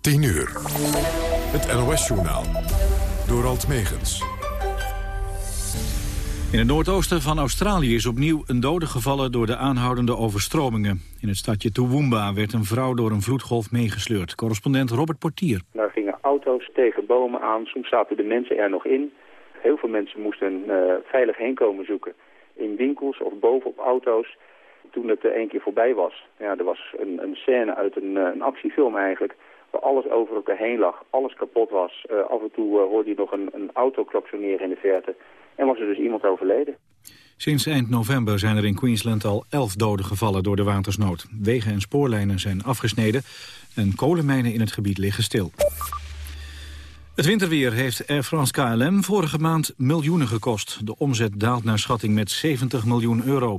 10 uur. Het NOS-journaal. Door Alt Megens. In het noordoosten van Australië is opnieuw een dode gevallen door de aanhoudende overstromingen. In het stadje Toowoomba werd een vrouw door een vloedgolf meegesleurd. Correspondent Robert Portier. Daar gingen auto's tegen bomen aan, soms zaten de mensen er nog in. Heel veel mensen moesten uh, veilig heen komen zoeken. In winkels of bovenop auto's toen het één keer voorbij was. Ja, er was een, een scène uit een, eh, een actiefilm eigenlijk alles over elkaar heen lag, alles kapot was. Uh, af en toe uh, hoorde je nog een, een auto klapsoneren in de verte. En was er dus iemand overleden. Sinds eind november zijn er in Queensland al elf doden gevallen door de watersnood. Wegen en spoorlijnen zijn afgesneden en kolenmijnen in het gebied liggen stil. Het winterweer heeft Air France KLM vorige maand miljoenen gekost. De omzet daalt naar schatting met 70 miljoen euro.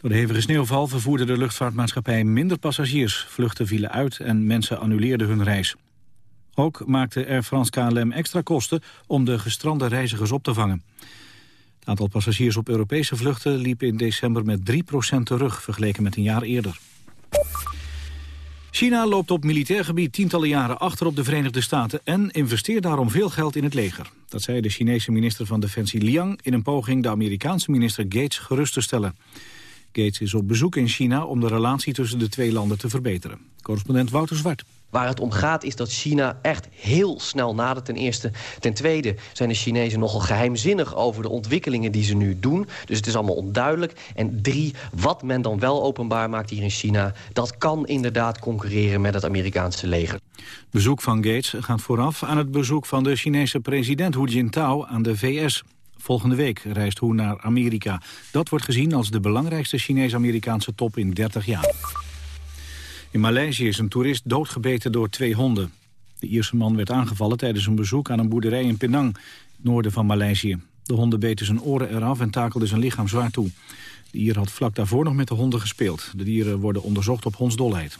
Door de hevige sneeuwval vervoerde de luchtvaartmaatschappij minder passagiers. Vluchten vielen uit en mensen annuleerden hun reis. Ook maakte Air France KLM extra kosten om de gestrande reizigers op te vangen. Het aantal passagiers op Europese vluchten liep in december met 3% terug... vergeleken met een jaar eerder. China loopt op militair gebied tientallen jaren achter op de Verenigde Staten... en investeert daarom veel geld in het leger. Dat zei de Chinese minister van Defensie Liang... in een poging de Amerikaanse minister Gates gerust te stellen. Gates is op bezoek in China om de relatie tussen de twee landen te verbeteren. Correspondent Wouter Zwart. Waar het om gaat is dat China echt heel snel nadert ten eerste. Ten tweede zijn de Chinezen nogal geheimzinnig over de ontwikkelingen die ze nu doen. Dus het is allemaal onduidelijk. En drie, wat men dan wel openbaar maakt hier in China... dat kan inderdaad concurreren met het Amerikaanse leger. Bezoek van Gates gaat vooraf aan het bezoek van de Chinese president Hu Jintao aan de VS. Volgende week reist Hu naar Amerika. Dat wordt gezien als de belangrijkste Chinees-Amerikaanse top in 30 jaar. In Maleisië is een toerist doodgebeten door twee honden. De Ierse man werd aangevallen tijdens een bezoek aan een boerderij in Penang, noorden van Maleisië. De honden beten zijn oren eraf en takelden zijn lichaam zwaar toe. De Ier had vlak daarvoor nog met de honden gespeeld. De dieren worden onderzocht op hondsdolheid.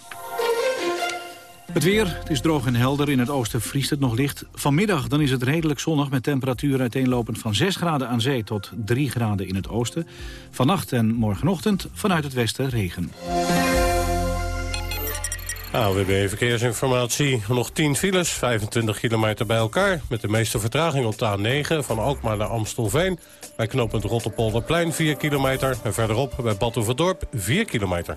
Het weer, het is droog en helder. In het oosten vriest het nog licht. Vanmiddag dan is het redelijk zonnig met temperaturen uiteenlopend van 6 graden aan zee tot 3 graden in het oosten. Vannacht en morgenochtend vanuit het westen regen. AWB Verkeersinformatie. Nog 10 files, 25 kilometer bij elkaar. Met de meeste vertraging op de A9 van Alkmaar naar Amstelveen. Bij knooppunt Rotterpolderplein 4 kilometer. En verderop bij Badhoevedorp 4 kilometer.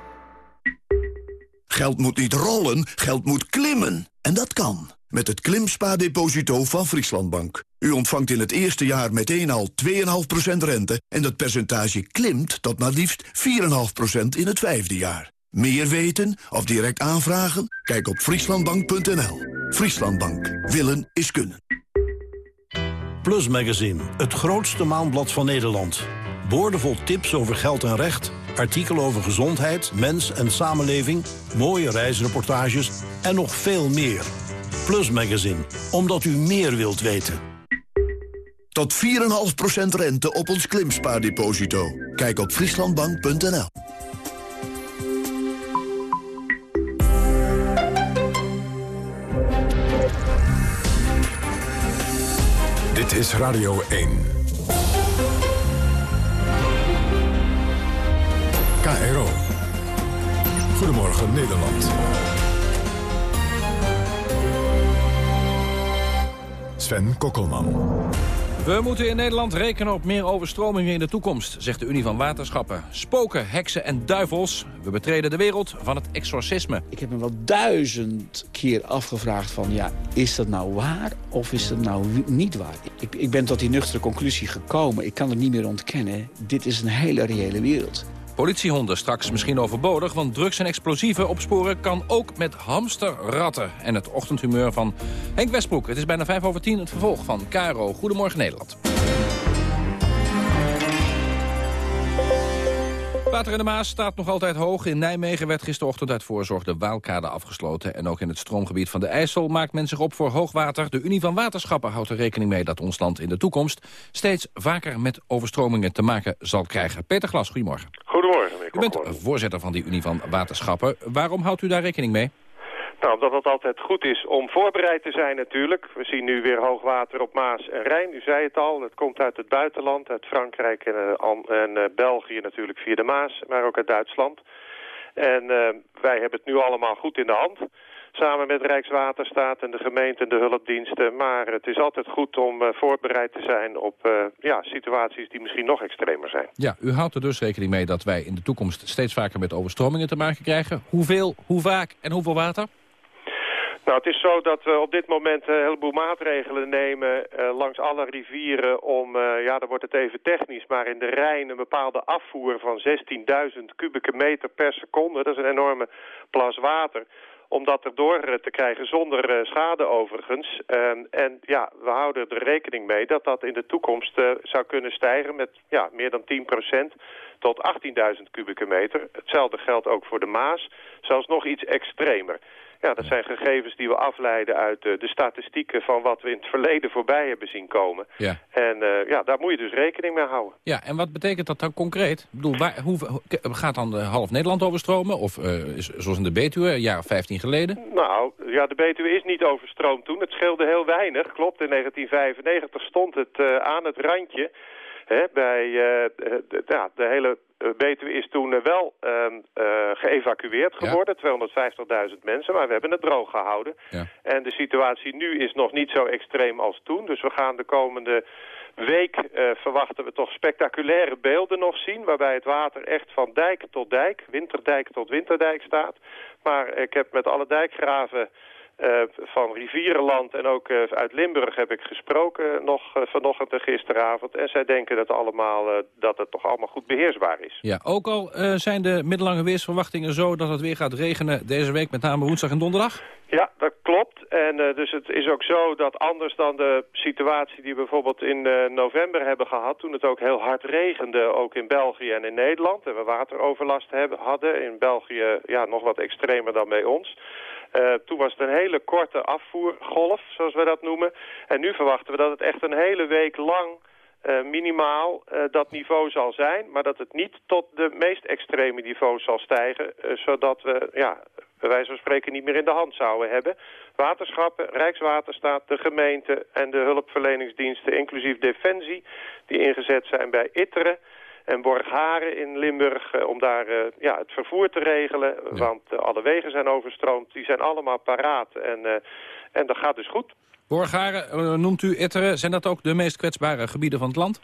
Geld moet niet rollen, geld moet klimmen. En dat kan. Met het Klimspa-deposito van Frieslandbank. U ontvangt in het eerste jaar meteen al 2,5% rente... en dat percentage klimt tot maar liefst 4,5% in het vijfde jaar. Meer weten of direct aanvragen? Kijk op frieslandbank.nl. Frieslandbank. Willen is kunnen. Plus Magazine, het grootste maandblad van Nederland. Boordevol tips over geld en recht, artikelen over gezondheid, mens en samenleving... mooie reisreportages en nog veel meer... Plus Magazine, omdat u meer wilt weten. Tot 4,5% rente op ons klimspaardeposito. Kijk op frieslandbank.nl. Dit is Radio 1. KRO. Goedemorgen Nederland. Sven Kokkelman. We moeten in Nederland rekenen op meer overstromingen in de toekomst, zegt de Unie van Waterschappen. Spoken, heksen en duivels. We betreden de wereld van het exorcisme. Ik heb me wel duizend keer afgevraagd van, ja, is dat nou waar of is dat nou niet waar? Ik, ik ben tot die nuchtere conclusie gekomen. Ik kan het niet meer ontkennen. Dit is een hele reële wereld. Politiehonden straks misschien overbodig, want drugs en explosieven opsporen kan ook met hamsterratten. En het ochtendhumeur van Henk Westbroek. Het is bijna vijf over tien, het vervolg van Caro. Goedemorgen Nederland. Water in de Maas staat nog altijd hoog. In Nijmegen werd gisterochtend uit voorzorg de Waalkade afgesloten. En ook in het stroomgebied van de IJssel maakt men zich op voor hoogwater. De Unie van Waterschappen houdt er rekening mee dat ons land in de toekomst... steeds vaker met overstromingen te maken zal krijgen. Peter Glas, goedemorgen. Goedemorgen. U bent voorzitter van die Unie van Waterschappen. Waarom houdt u daar rekening mee? Nou, omdat het altijd goed is om voorbereid te zijn natuurlijk. We zien nu weer hoogwater op Maas en Rijn. U zei het al, het komt uit het buitenland, uit Frankrijk en, uh, en uh, België natuurlijk via de Maas, maar ook uit Duitsland. En uh, wij hebben het nu allemaal goed in de hand. Samen met Rijkswaterstaat en de gemeente en de hulpdiensten. Maar het is altijd goed om voorbereid te zijn op ja, situaties die misschien nog extremer zijn. Ja, u houdt er dus rekening mee dat wij in de toekomst steeds vaker met overstromingen te maken krijgen. Hoeveel, hoe vaak en hoeveel water? Nou, het is zo dat we op dit moment een heleboel maatregelen nemen uh, langs alle rivieren om, uh, ja, dan wordt het even technisch, maar in de Rijn een bepaalde afvoer van 16.000 kubieke meter per seconde, dat is een enorme plas water, om dat erdoor te krijgen zonder schade overigens. en ja, we houden er rekening mee dat dat in de toekomst zou kunnen stijgen met ja, meer dan 10% tot 18.000 kubieke meter. Hetzelfde geldt ook voor de Maas, zelfs nog iets extremer. Ja, dat zijn gegevens die we afleiden uit uh, de statistieken van wat we in het verleden voorbij hebben zien komen. Ja. En uh, ja, daar moet je dus rekening mee houden. Ja, en wat betekent dat dan concreet? Ik bedoel, waar, hoe, gaat dan half Nederland overstromen? Of uh, is, zoals in de Betuwe, een jaar of 15 geleden? Nou, ja, de Betuwe is niet overstroomd toen. Het scheelde heel weinig. Klopt, in 1995 stond het aan het randje. Hè, bij de, ja, de hele Betuwe is toen wel uh, uh, geëvacueerd geworden, ja. 250.000 mensen, maar we hebben het droog gehouden. Ja. En de situatie nu is nog niet zo extreem als toen, dus we gaan de komende week uh, verwachten we toch spectaculaire beelden nog zien, waarbij het water echt van dijk tot dijk, winterdijk tot winterdijk staat. Maar ik heb met alle dijkgraven van Rivierenland en ook uh, uit Limburg heb ik gesproken nog uh, vanochtend en gisteravond. En zij denken dat, allemaal, dat het toch allemaal goed beheersbaar is. Ja, ook al zijn de middellange weersverwachtingen zo dat het weer gaat regenen deze week, met name woensdag en donderdag? Ja, dat klopt. En dus het is ook zo dat anders dan de situatie die we bijvoorbeeld in november hebben gehad... toen het ook heel hard regende, ook in België en in Nederland... en we wateroverlast hebben, hadden. In België ja, nog wat extremer dan bij ons... Uh, toen was het een hele korte afvoergolf, zoals we dat noemen. En nu verwachten we dat het echt een hele week lang uh, minimaal uh, dat niveau zal zijn. Maar dat het niet tot de meest extreme niveaus zal stijgen. zodat we, ja, bij wijze van spreken niet meer in de hand zouden hebben. Waterschappen, Rijkswaterstaat, de gemeente en de hulpverleningsdiensten, inclusief Defensie, die ingezet zijn bij Itteren en Borgharen in Limburg uh, om daar uh, ja, het vervoer te regelen. Ja. Want uh, alle wegen zijn overstroomd, die zijn allemaal paraat en, en dat gaat dus goed. Borgharen, noemt u Itteren, zijn dat ook de meest kwetsbare gebieden van het land?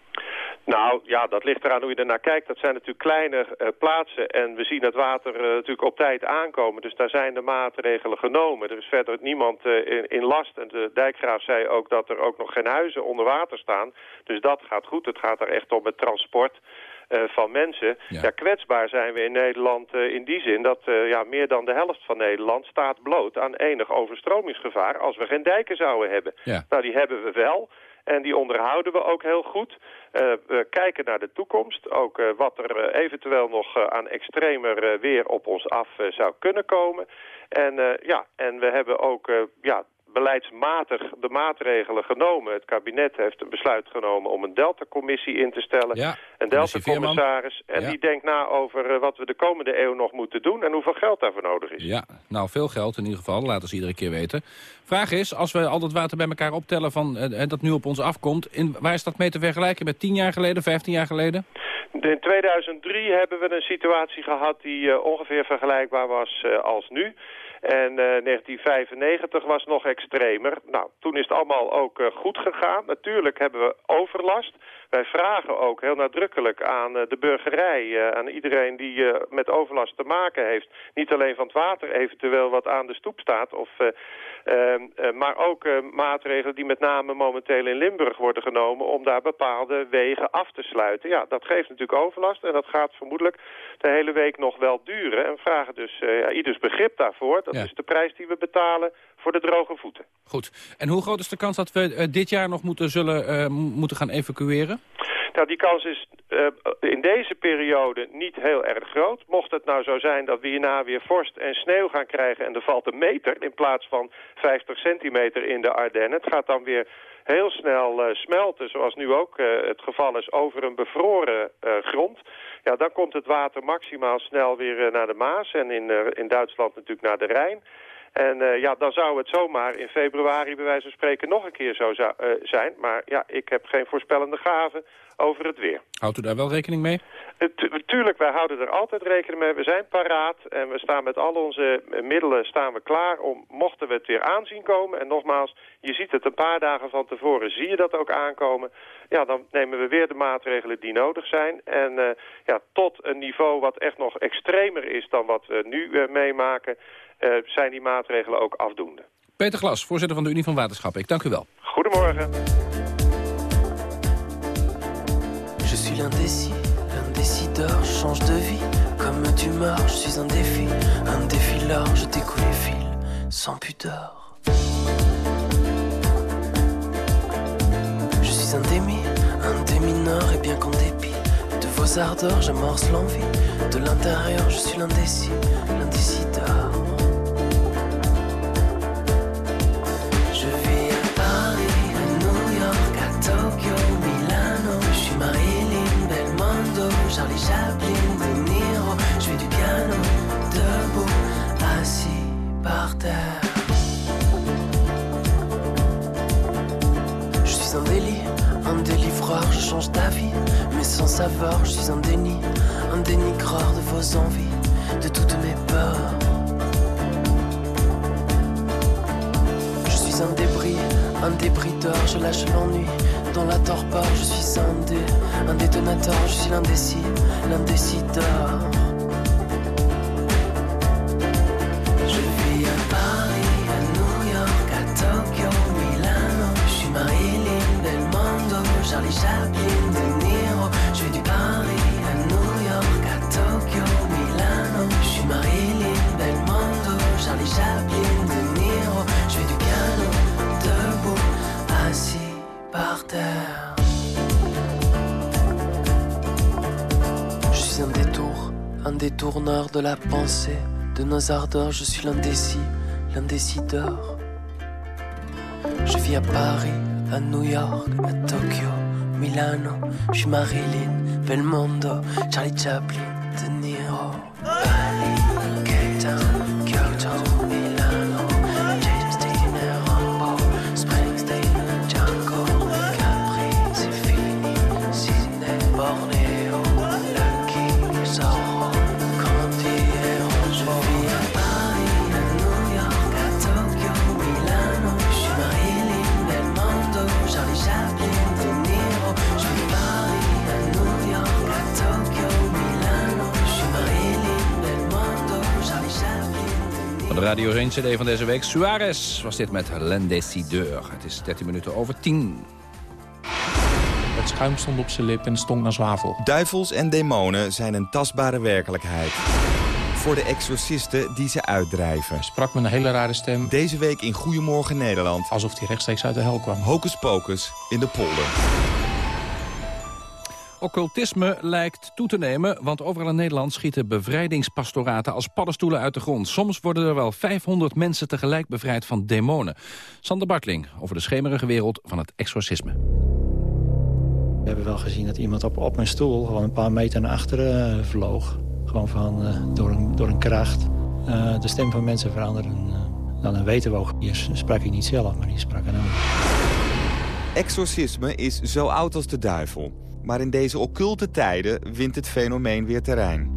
Nou ja, dat ligt eraan hoe je ernaar kijkt. Dat zijn natuurlijk kleine uh, plaatsen en we zien het water uh, natuurlijk op tijd aankomen. Dus daar zijn de maatregelen genomen. Er is verder niemand uh, in, in, last. En de dijkgraaf zei ook dat er ook nog geen huizen onder water staan. Dus dat gaat goed. Het gaat er echt om het transport. Uh, van mensen. Ja. ja. kwetsbaar zijn we in Nederland uh, in die zin dat uh, ja, meer dan de helft van Nederland staat bloot aan enig overstromingsgevaar als we geen dijken zouden hebben. Ja. Nou, die hebben we wel. En die onderhouden we ook heel goed. Uh, we kijken naar de toekomst. Ook uh, wat er uh, eventueel nog aan extremer weer op ons af zou kunnen komen. En, ja, en we hebben ook ja, beleidsmatig de maatregelen genomen. Het kabinet heeft een besluit genomen om een Delta-commissie in te stellen. Ja, een Delta-commissaris. En ja. die denkt na over uh, wat we de komende eeuw nog moeten doen... en hoeveel geld daarvoor nodig is. Ja, nou veel geld in ieder geval. Laten ze iedere keer weten. Vraag is, als we al dat water bij elkaar optellen van, uh, dat nu op ons afkomt... In, waar is dat mee te vergelijken met 10 jaar geleden, 15 jaar geleden? In 2003 hebben we een situatie gehad die uh, ongeveer vergelijkbaar was als nu... En uh, 1995 was nog extremer. Nou, toen is het allemaal ook uh, goed gegaan. Natuurlijk hebben we overlast. Wij vragen ook heel nadrukkelijk aan uh, de burgerij, aan iedereen die met overlast te maken heeft. Niet alleen van het water eventueel wat aan de stoep staat, of, maar ook maatregelen die met name momenteel in Limburg worden genomen om daar bepaalde wegen af te sluiten. Ja, dat geeft natuurlijk overlast en dat gaat vermoedelijk de hele week nog wel duren. En we vragen dus ieders begrip daarvoor. Dat Ja. is de prijs die we betalen voor de droge voeten. Goed. En hoe groot is de kans dat we uh, dit jaar nog moeten, zullen, uh, moeten gaan evacueren? Nou, die kans is in deze periode niet heel erg groot. Mocht het nou zo zijn dat we hierna weer vorst en sneeuw gaan krijgen... en er valt een meter in plaats van 50 centimeter in de Ardennen... het gaat dan weer heel snel uh, smelten, zoals nu ook uh, het geval is, over een bevroren grond. Ja, dan komt het water maximaal snel weer naar de Maas en in, in Duitsland natuurlijk naar de Rijn. En uh, ja, dan zou het zomaar in februari bij wijze van spreken nog een keer zo uh, zijn. Maar ja, ik heb geen voorspellende gaven over het weer. Houdt u daar wel rekening mee? tuurlijk, wij houden er altijd rekening mee. We zijn paraat en we staan met al onze middelen staan we klaar om, mochten we het weer aanzien komen. En nogmaals, je ziet het een paar dagen van tevoren, zie je dat ook aankomen. Ja, dan nemen we weer de maatregelen die nodig zijn. En uh, ja, tot een niveau wat echt nog extremer is dan wat we nu meemaken uh, zijn die maatregelen ook afdoende. Peter Glas, voorzitter van de Unie van Waterschappen. Ik dank u wel. Goedemorgen. Je suis l'indécis, l'indécideur, je change de vie. Comme une tumeur, je suis un défi, un défileur, je découle les fils, sans pudeur. Je suis un démi, un démineur, et bien qu'en dépit de vos ardeurs, j'amorce l'envie. De l'intérieur, je suis l'indécis, l'indécideur. Change d'avis, mais sans savoir, je suis un déni, un dénigreur de vos envies, de toutes mes peurs. Je suis un débris, un débrideur, je lâche l'ennui dans la torpeur, je suis un dé, un détonateur, je suis l'indécis, l'indécideur. Détourneur de la pensée, de nos ardeurs. Je suis l'indécis, l'indécideur. Je vis à Paris, à New York, à Tokyo, Milano. Je suis Marilyn, Belmondo, Charlie Chaplin, De Radio 1 CD van deze week, Suarez, was dit met L'Indecideur. Het is 13 minuten over 10. Het schuim stond op zijn lip en stonk naar zwavel. Duivels en demonen zijn een tastbare werkelijkheid. Voor de exorcisten die ze uitdrijven. Sprak met een hele rare stem. Deze week in Goedemorgen Nederland. Alsof hij rechtstreeks uit de hel kwam. Hocus Pocus in de polder. Occultisme lijkt toe te nemen, want overal in Nederland schieten bevrijdingspastoraten als paddenstoelen uit de grond. Soms worden er wel 500 mensen tegelijk bevrijd van demonen. Sander Bartling over de schemerige wereld van het exorcisme. We hebben wel gezien dat iemand op, op een stoel gewoon een paar meter naar achteren eh, vloog. Gewoon van, eh, door, een, door een kracht. Eh, de stem van mensen veranderen. Uh, dan weten we ook. Hier sprak ik niet zelf, maar die sprak een ander. Exorcisme is zo oud als de duivel. Maar in deze occulte tijden wint het fenomeen weer terrein.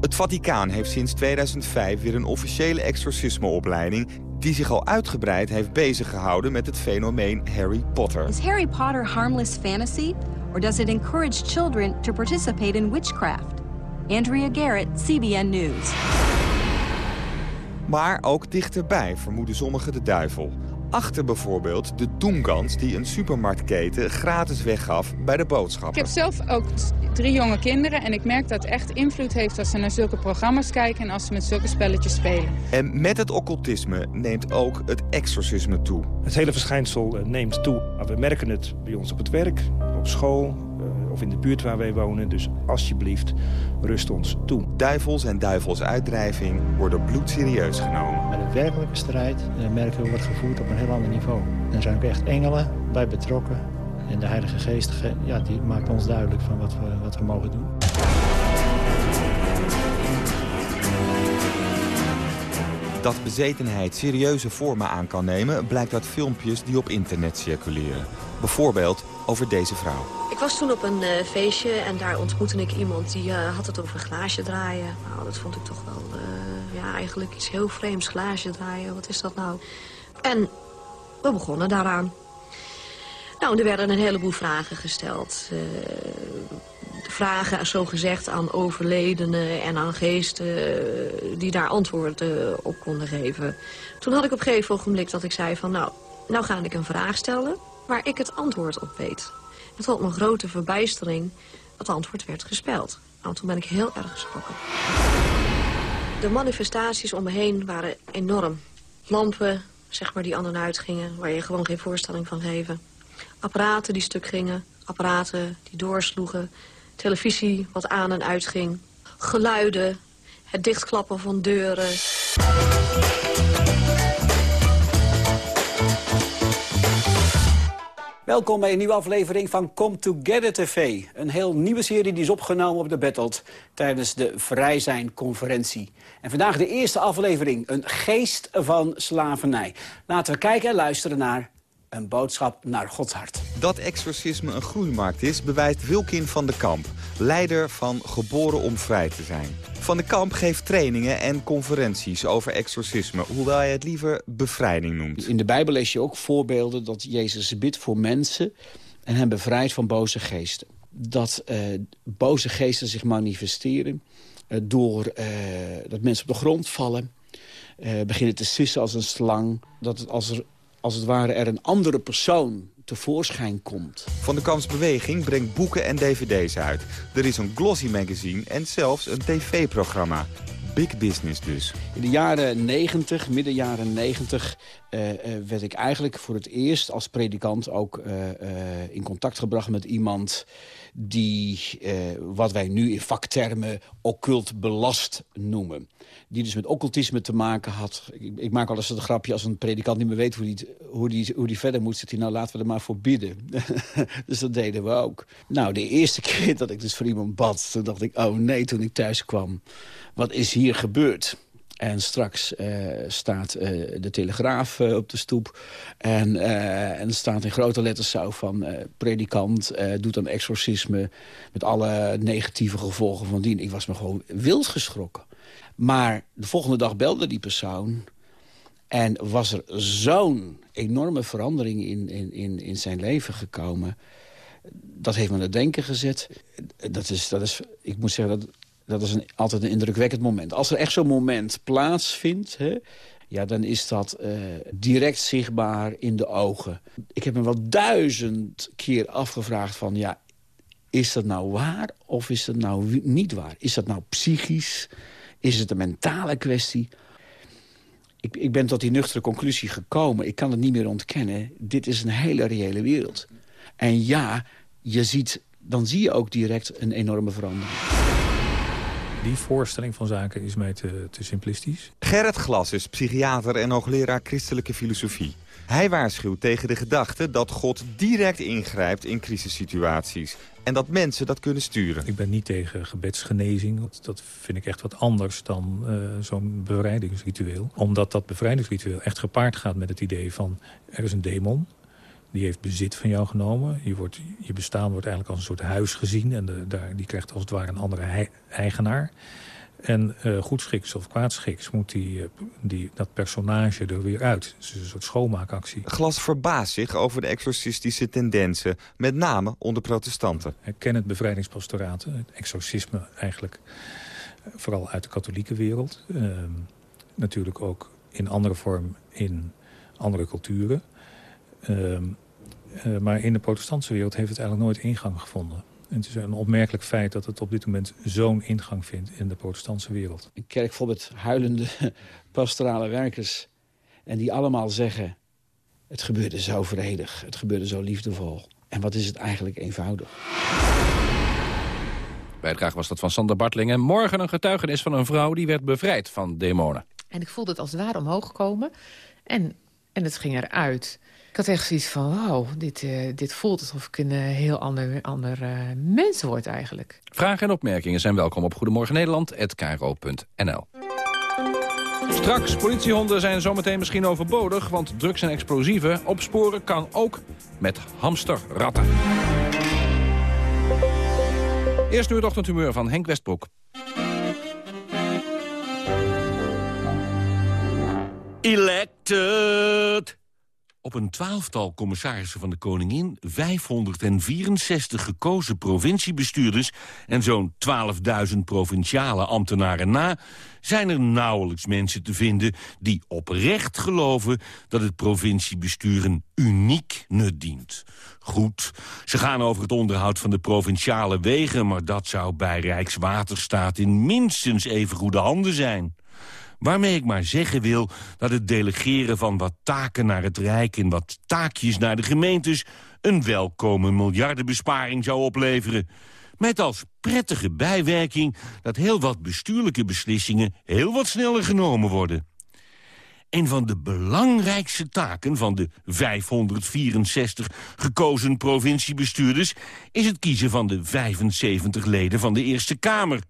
Het Vaticaan heeft sinds 2005 weer een officiële exorcismeopleiding... die zich al uitgebreid heeft bezig gehouden met het fenomeen Harry Potter. Is Harry Potter harmless fantasy? Or does it encourage children to participate in witchcraft? Andrea Garrett, CBN News. Maar ook dichterbij vermoeden sommigen de duivel. Achter bijvoorbeeld de Doengans die een supermarktketen gratis weggaf bij de boodschap. Ik heb zelf ook drie jonge kinderen en ik merk dat het echt invloed heeft als ze naar zulke programma's kijken en als ze met zulke spelletjes spelen. En met het occultisme neemt ook het exorcisme toe. Het hele verschijnsel neemt toe. We merken het bij ons op het werk, op school, of in de buurt waar wij wonen. Dus alsjeblieft, rust ons toe. Duivels en duivelsuitdrijving worden bloedserieus genomen. Maar de werkelijke strijd uh, merken we wordt gevoerd op een heel ander niveau. Er zijn ook echt engelen bij betrokken. En de Heilige Geest ja, die maakt ons duidelijk van wat we, wat we mogen doen. Dat bezetenheid serieuze vormen aan kan nemen... blijkt uit filmpjes die op internet circuleren. Bijvoorbeeld over deze vrouw. Ik was toen op een uh, feestje en daar ontmoette ik iemand... die uh, had het over glaasje draaien. Nou, dat vond ik toch wel uh, ja, eigenlijk iets heel vreemds. Glaasje draaien, wat is dat nou? En we begonnen daaraan. Nou, er werden een heleboel vragen gesteld. Vragen, zo gezegd, aan overledenen en aan geesten... Die daar antwoorden op konden geven. Toen had ik op een gegeven ogenblik dat ik zei van... nou, nou ga ik een vraag stellen waar ik het antwoord op weet. En tot mijn grote verbijstering het antwoord werd gespeld. Nou, toen ben ik heel erg geschrokken. De manifestaties om me heen waren enorm. Lampen, zeg maar, die aan en uit gingen... waar je gewoon geen voorstelling van geven. Apparaten die stuk gingen, apparaten die doorsloegen... televisie wat aan en uit ging, geluiden, het dichtklappen van deuren... Welkom bij een nieuwe aflevering van Come Together TV. Een heel nieuwe serie die is opgenomen op de Battled tijdens de Vrij Zijn-conferentie. En vandaag de eerste aflevering, een geest van slavernij. Laten we kijken en luisteren naar een boodschap naar Gods hart. Dat exorcisme een groeimarkt is, bewijst Wilkin van de Kamp. Leider van Geboren om Vrij te zijn. Van de Kamp geeft trainingen en conferenties over exorcisme... hoewel hij het liever bevrijding noemt. In de Bijbel lees je ook voorbeelden dat Jezus bidt voor mensen... en hen bevrijdt van boze geesten. Dat uh, boze geesten zich manifesteren... Uh, door uh, dat mensen op de grond vallen... beginnen te sissen als een slang. Dat het als er als het ware er een andere persoon tevoorschijn komt. Van de Kansbeweging brengt boeken en dvd's uit. Er is een glossy magazine en zelfs een tv-programma. Big business dus. In de jaren 90, midden jaren 90, uh, uh, werd ik eigenlijk voor het eerst als predikant ook uh, in contact gebracht met iemand die wat wij nu in vaktermen occult belast noemen die dus met occultisme te maken had. Ik, maak al eens een grapje als een predikant niet meer weet hoe die, hoe die, hoe die verder moet. Zit hij, nou laten we er maar voor bidden. dus dat deden we ook. Nou, de eerste keer dat ik dus voor iemand bad, toen dacht ik, oh nee, toen ik thuis kwam. Wat is hier gebeurd? En straks uh, staat uh, de Telegraaf uh, op de stoep. En, en staat in grote letters zo van... predikant doet een exorcisme met alle negatieve gevolgen van dien. Ik was me gewoon wild geschrokken. Maar de volgende dag belde die persoon... en was er zo'n enorme verandering in, in, in, zijn leven gekomen... dat heeft me het denken gezet. Dat is, dat is, ik moet zeggen, dat, dat is een, altijd een indrukwekkend moment. Als er echt zo'n moment plaatsvindt... Hè, ja, dan is dat uh, direct zichtbaar in de ogen. Ik heb me wel duizend keer afgevraagd van... ja, is dat nou waar of is dat nou niet waar? Is dat nou psychisch? Is het een mentale kwestie? Ik, ik ben tot die nuchtere conclusie gekomen. Ik kan het niet meer ontkennen. Dit is een hele reële wereld. En ja, je ziet, dan zie je ook direct een enorme verandering. Die voorstelling van zaken is mij te, te simplistisch. Gerrit Glas is psychiater en hoogleraar christelijke filosofie. Hij waarschuwt tegen de gedachte dat God direct ingrijpt in crisissituaties. En dat mensen dat kunnen sturen. Ik ben niet tegen gebedsgenezing. Dat vind ik echt wat anders dan uh, zo'n bevrijdingsritueel. Omdat dat bevrijdingsritueel echt gepaard gaat met het idee van... er is een demon, die heeft bezit van jou genomen. Je, wordt, je bestaan wordt eigenlijk als een soort huis gezien. En de, daar, die krijgt als het ware een andere eigenaar. En uh, goedschiks of kwaadschiks moet die, uh, die, dat personage er weer uit. Dus een soort schoonmaakactie. Glas verbaast zich over de exorcistische tendensen, met name onder protestanten. Ik ken het bevrijdingspastoraten, het exorcisme eigenlijk, uh, vooral uit de katholieke wereld. Ehm, natuurlijk ook in andere vorm in andere culturen. Ehm, maar in de protestantse wereld heeft het eigenlijk nooit ingang gevonden. En het is een opmerkelijk feit dat het op dit moment zo'n ingang vindt in de protestantse wereld. Een kerk vol met huilende pastorale werkers. En die allemaal zeggen, het gebeurde zo vredig, het gebeurde zo liefdevol. En wat is het eigenlijk eenvoudig. Bijdrage was dat van Sander Bartlingen. Morgen een getuigenis van een vrouw die werd bevrijd van demonen. En ik voelde het als het ware omhoog komen. En, en het ging eruit. Ik had echt zoiets van, wauw, dit, uh, dit voelt alsof ik een uh, heel ander, ander uh, mens word eigenlijk. Vragen en opmerkingen zijn welkom op Goedemorgen Nederland@kro.nl. Straks, politiehonden zijn zometeen misschien overbodig... want drugs en explosieven opsporen kan ook met hamsterratten. Eerst nu het ochtendhumeur van Henk Westbroek. Elected! Op een twaalftal commissarissen van de Koningin... 564 gekozen provinciebestuurders... en zo'n 12.000 provinciale ambtenaren na... zijn er nauwelijks mensen te vinden die oprecht geloven... dat het provinciebestuur een uniek nut dient. Goed, ze gaan over het onderhoud van de provinciale wegen... maar dat zou bij Rijkswaterstaat in minstens even goede handen zijn. Waarmee ik maar zeggen wil dat het delegeren van wat taken naar het Rijk... en wat taakjes naar de gemeentes een welkome miljardenbesparing zou opleveren. Met als prettige bijwerking dat heel wat bestuurlijke beslissingen... heel wat sneller genomen worden. Een van de belangrijkste taken van de 564 gekozen provinciebestuurders... is het kiezen van de 75 leden van de Eerste Kamer...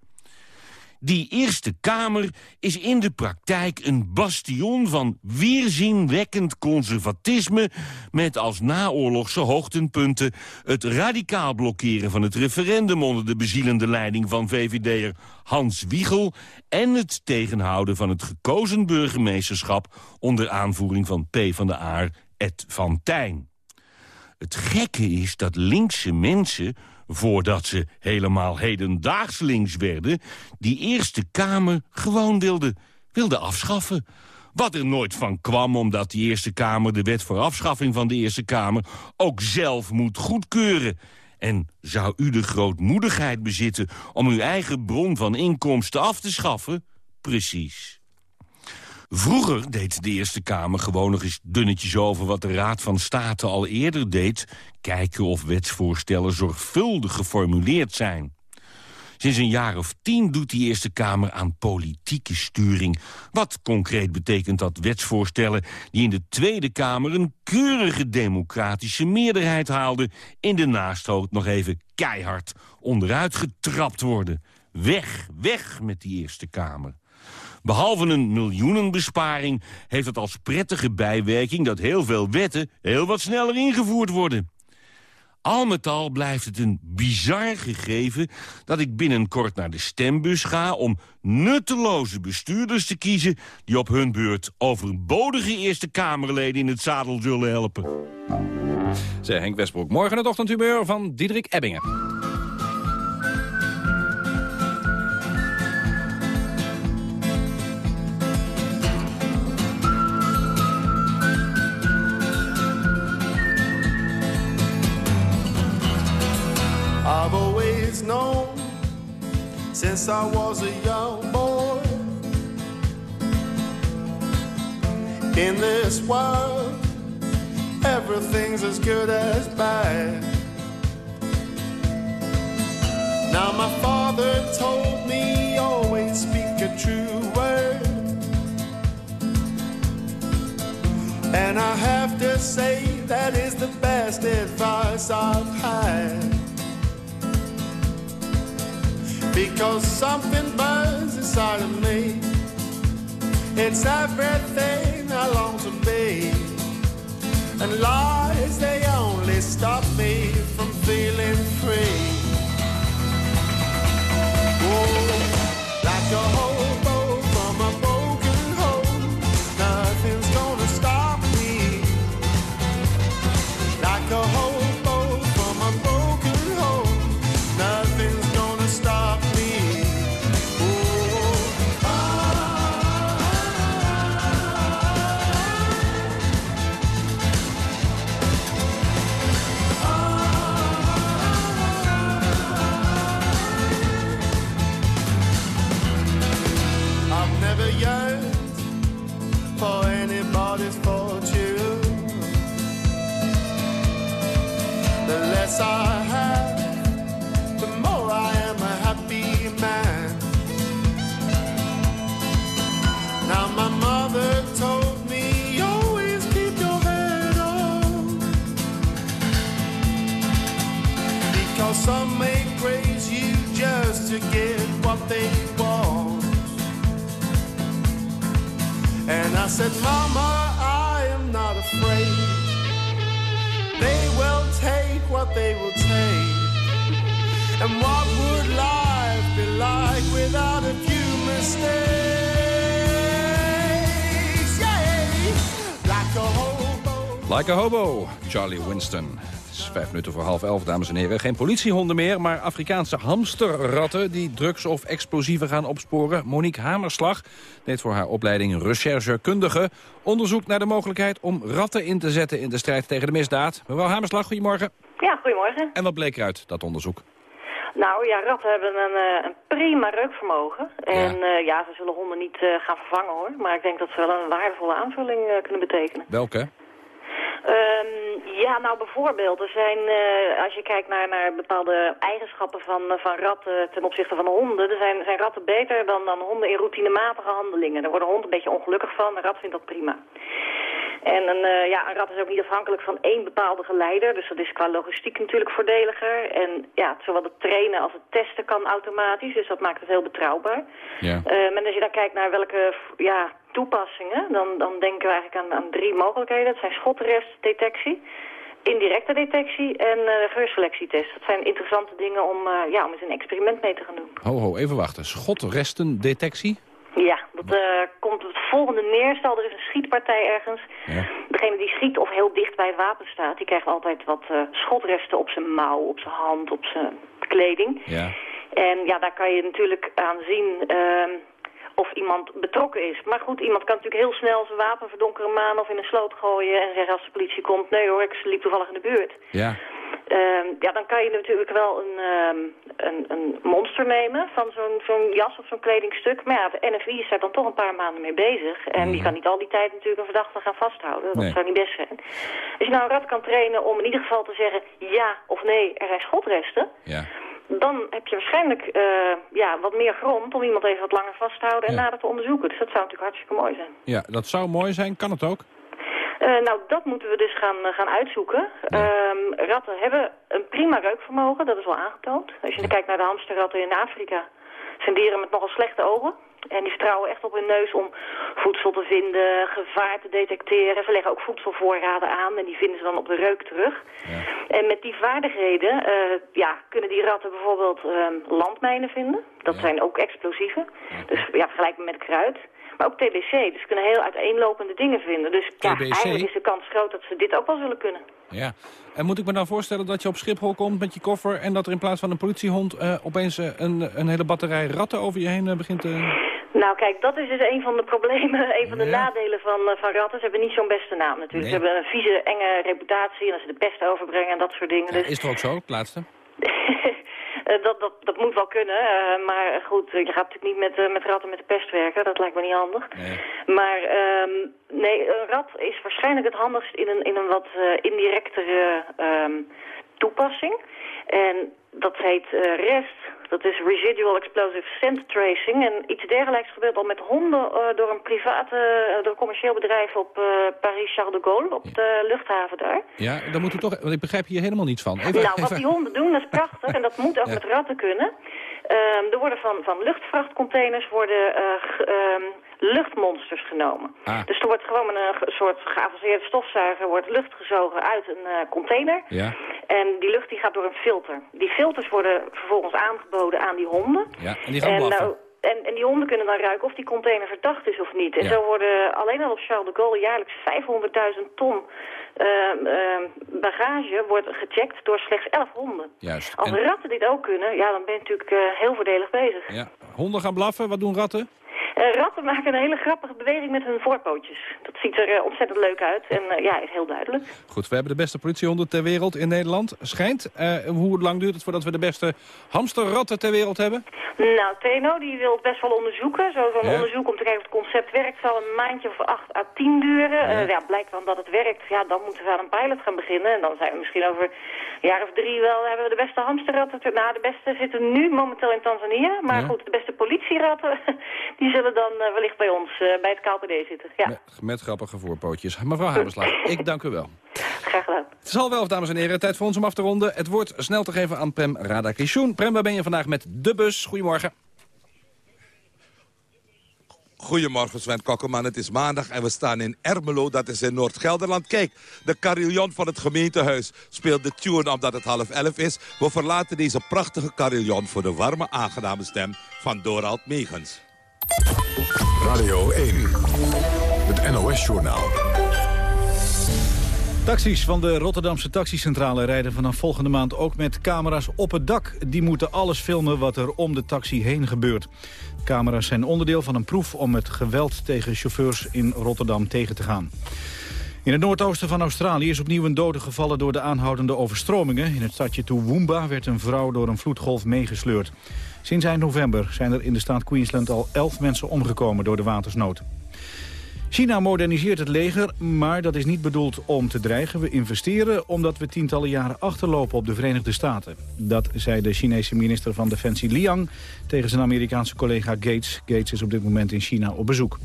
Die Eerste Kamer is in de praktijk een bastion van weerzinwekkend conservatisme... met als naoorlogse hoogtepunten het radicaal blokkeren van het referendum... onder de bezielende leiding van VVD'er Hans Wiegel... en het tegenhouden van het gekozen burgemeesterschap... onder aanvoering van P van de Aar Ed van Tijn. Het gekke is dat linkse mensen voordat ze helemaal hedendaags links werden... die Eerste Kamer gewoon wilde, wilde afschaffen. Wat er nooit van kwam omdat die Eerste Kamer de wet voor afschaffing van de Eerste Kamer... ook zelf moet goedkeuren. En zou u de grootmoedigheid bezitten om uw eigen bron van inkomsten af te schaffen? Precies. Vroeger deed de Eerste Kamer gewoon nog eens dunnetjes over... wat de Raad van State al eerder deed. Kijken of wetsvoorstellen zorgvuldig geformuleerd zijn. Sinds een jaar of tien doet die Eerste Kamer aan politieke sturing. Wat concreet betekent dat wetsvoorstellen die in de Tweede Kamer... een keurige democratische meerderheid haalden... in de naasthoot nog even keihard onderuit getrapt worden. Weg, weg met die Eerste Kamer. Behalve een miljoenenbesparing heeft het als prettige bijwerking... dat heel veel wetten heel wat sneller ingevoerd worden. Al met al blijft het een bizar gegeven dat ik binnenkort naar de stembus ga... om nutteloze bestuurders te kiezen... die op hun beurt overbodige Eerste Kamerleden in het zadel zullen helpen. Zeg Henk Westbroek. Morgen het ochtendhumeur van Diederik Ebbingen. Since I was a young boy. In this world everything's as good as bad. Now my father told me always speak a true word. And I have to say that is the best advice I've had because something burns inside of me. It's everything I long to be, and lies they only stop me from feeling free. Oh, like a hobo a hobo, Charlie Winston. Het is vijf minuten voor half elf, dames en heren. Geen politiehonden meer, maar Afrikaanse hamsterratten... die drugs of explosieven gaan opsporen. Monique Hamerslag deed voor haar opleiding recherchekundige... onderzoek naar de mogelijkheid om ratten in te zetten... in de strijd tegen de misdaad. Mevrouw Hamerslag, goedemorgen. Ja, goedemorgen. En wat bleek eruit, dat onderzoek? Nou ja, ratten hebben een, eh, een prima reukvermogen. En ja. ja, ze zullen honden niet eh, gaan vervangen hoor. Maar ik denk dat ze wel een waardevolle aanvulling eh, kunnen betekenen. Welke? Um, ja, nou bijvoorbeeld, er zijn, uh, als je kijkt naar, naar bepaalde eigenschappen van, van ratten ten opzichte van honden, er zijn, zijn ratten beter dan, dan honden in routinematige handelingen. Daar wordt een hond een beetje ongelukkig van, een rat vindt dat prima. En een, uh, ja, een rat is ook niet afhankelijk van één bepaalde geleider, dus dat is qua logistiek natuurlijk voordeliger. En ja, zowel het trainen als het testen kan automatisch, dus dat maakt het heel betrouwbaar. Ja. Um, en als je dan kijkt naar welke ja, toepassingen, dan, dan denken we eigenlijk aan, aan drie mogelijkheden. Dat zijn schotrestdetectie, indirecte detectie en uh, geurselectietest. Dat zijn interessante dingen om, uh, ja, om eens een experiment mee te gaan doen. Ho, ho, even wachten. Schotrestendetectie? Ja, dat uh, komt het volgende neer. Stel, er is een schietpartij ergens. Ja. Degene die schiet of heel dicht bij het wapen staat... die krijgt altijd wat schotresten op zijn mouw, op zijn hand, op zijn kleding. Ja. En ja, daar kan je natuurlijk aan zien... Of iemand betrokken is. Maar goed, iemand kan natuurlijk heel snel zijn wapen verdonkere maan of in een sloot gooien en zeggen als de politie komt, nee hoor, ik liep toevallig in de buurt. Ja. Uh, ja, dan kan je natuurlijk wel een, uh, een, een monster nemen van zo'n zo'n jas of zo'n kledingstuk. Maar ja, de NFI is daar dan toch een paar maanden mee bezig. En mm. die kan niet al die tijd natuurlijk een verdachte gaan vasthouden. Dat nee. zou niet best zijn. Als je nou een rat kan trainen om in ieder geval te zeggen ja of nee, er zijn schotresten. Ja dan heb je waarschijnlijk uh, ja, wat meer grond om iemand even wat langer vast te houden en Ja. nader te onderzoeken. Dus dat zou natuurlijk hartstikke mooi zijn. Ja, dat zou mooi zijn. Kan het ook? Uh, nou, dat moeten we dus gaan, uh, gaan uitzoeken. Um, ratten hebben een prima reukvermogen, dat is wel aangetoond. Als je kijkt naar de hamsterratten in Afrika, zijn dieren met nogal slechte ogen. En die vertrouwen echt op hun neus om voedsel te vinden, gevaar te detecteren. Ze leggen ook voedselvoorraden aan en die vinden ze dan op de reuk terug. Ja. En met die vaardigheden uh, ja, kunnen die ratten bijvoorbeeld uh, landmijnen vinden. Dat ja. zijn ook explosieven. Dus ja, vergelijkbaar met kruid. Maar ook TBC, dus ze kunnen heel uiteenlopende dingen vinden. Dus ja, eigenlijk is de kans groot dat ze dit ook wel zullen kunnen. Ja, en moet ik me dan voorstellen dat je op Schiphol komt met je koffer... en dat er in plaats van een politiehond uh, opeens uh, een, een hele batterij ratten over je heen begint te... Nou kijk, dat is dus een van de problemen, een van de ja. nadelen van, van ratten. Ze hebben niet zo'n beste naam natuurlijk. Nee. Ze hebben een vieze, enge reputatie en als ze de pest overbrengen en dat soort dingen. Ja, dus... Is het ook zo, het laatste? Uh, dat, dat, dat moet wel kunnen, uh, maar goed, je gaat natuurlijk niet met, uh, met ratten met de pest werken, dat lijkt me niet handig. Nee. Maar um, nee, een rat is waarschijnlijk het handigst in een, in een wat indirectere um, toepassing. En dat heet REST, dat is Residual Explosive Scent Tracing. En iets dergelijks gebeurt al met honden uh, door een private, uh, door een commercieel bedrijf op uh, Paris-Charles de Gaulle, op de luchthaven daar. Ja, dan moet u toch, want ik begrijp hier helemaal niets van. Even, nou, wat die honden doen, dat is prachtig en dat moet ook ja. met ratten kunnen. Um, er worden van, van luchtvrachtcontainers worden um, luchtmonsters genomen. Ah. Dus er wordt gewoon met een soort geavanceerde stofzuiger wordt lucht gezogen uit een uh, container. Ja. En die lucht die gaat door een filter. Die filters worden vervolgens aangeboden aan die honden. Ja, en die gaan en, blaffen. Nou, en, en die honden kunnen dan ruiken of die container verdacht is of niet. En ja. zo worden alleen al op Charles de Gaulle jaarlijks 500.000 ton uh, uh, bagage wordt gecheckt door slechts 11 honden. Juist. Als en... ratten dit ook kunnen, ja, dan ben je natuurlijk uh, heel voordelig bezig. Ja. Honden gaan blaffen, wat doen ratten? Eh, ratten maken een hele grappige beweging met hun voorpootjes. Dat ziet er eh, ontzettend leuk uit en eh, ja, is heel duidelijk. Goed, we hebben de beste politiehonden ter wereld in Nederland. Schijnt. Hoe lang duurt het voordat we de beste hamsterratten ter wereld hebben? Nou, TNO die wil het best wel onderzoeken. Zo- Zo'n Ja. onderzoek om te kijken of het concept werkt zal een maandje of acht à tien duren. Ja. ja, blijkt dan dat het werkt. Ja, dan moeten we aan een pilot gaan beginnen. En dan zijn we misschien over een jaar of drie wel, hebben we de beste hamsterratten. ter- Nou, de beste zitten nu momenteel in Tanzania. Maar Ja. goed, de beste politieratten, die zullen dan eh, wellicht bij ons, eh, bij het KLPD zitten. Ja, Met grappige voorpootjes. Mevrouw Haberslaan, ik dank u wel. graag gedaan. Het is al wel, dames en heren. Tijd voor ons om af te ronden. Het woord snel te geven aan Prem Radakishun. Prem, waar ben je vandaag met de bus? Goedemorgen. Goedemorgen Sven Kokkelman, het is maandag en we staan in Ermelo, dat is in Noord-Gelderland. Kijk, de carillon van het gemeentehuis speelt de tune omdat het half elf is. We verlaten deze prachtige carillon voor de warme, aangename stem van Dorald Megens. Radio 1, het NOS-journaal. Taxis van de Rotterdamse taxicentrale rijden vanaf volgende maand ook met camera's op het dak. Die moeten alles filmen wat er om de taxi heen gebeurt. Camera's zijn onderdeel van een proef om het geweld tegen chauffeurs in Rotterdam tegen te gaan. In het noordoosten van Australië is opnieuw een dode gevallen door de aanhoudende overstromingen. In het stadje Toowoomba werd een vrouw door een vloedgolf meegesleurd. Sinds eind november zijn er in de staat Queensland al elf mensen omgekomen door de watersnood. China moderniseert het leger, maar dat is niet bedoeld om te dreigen. We investeren omdat we tientallen jaren achterlopen op de Verenigde Staten. Dat zei de Chinese minister van Defensie Liang tegen zijn Amerikaanse collega Gates. Gates is op dit moment in China op bezoek.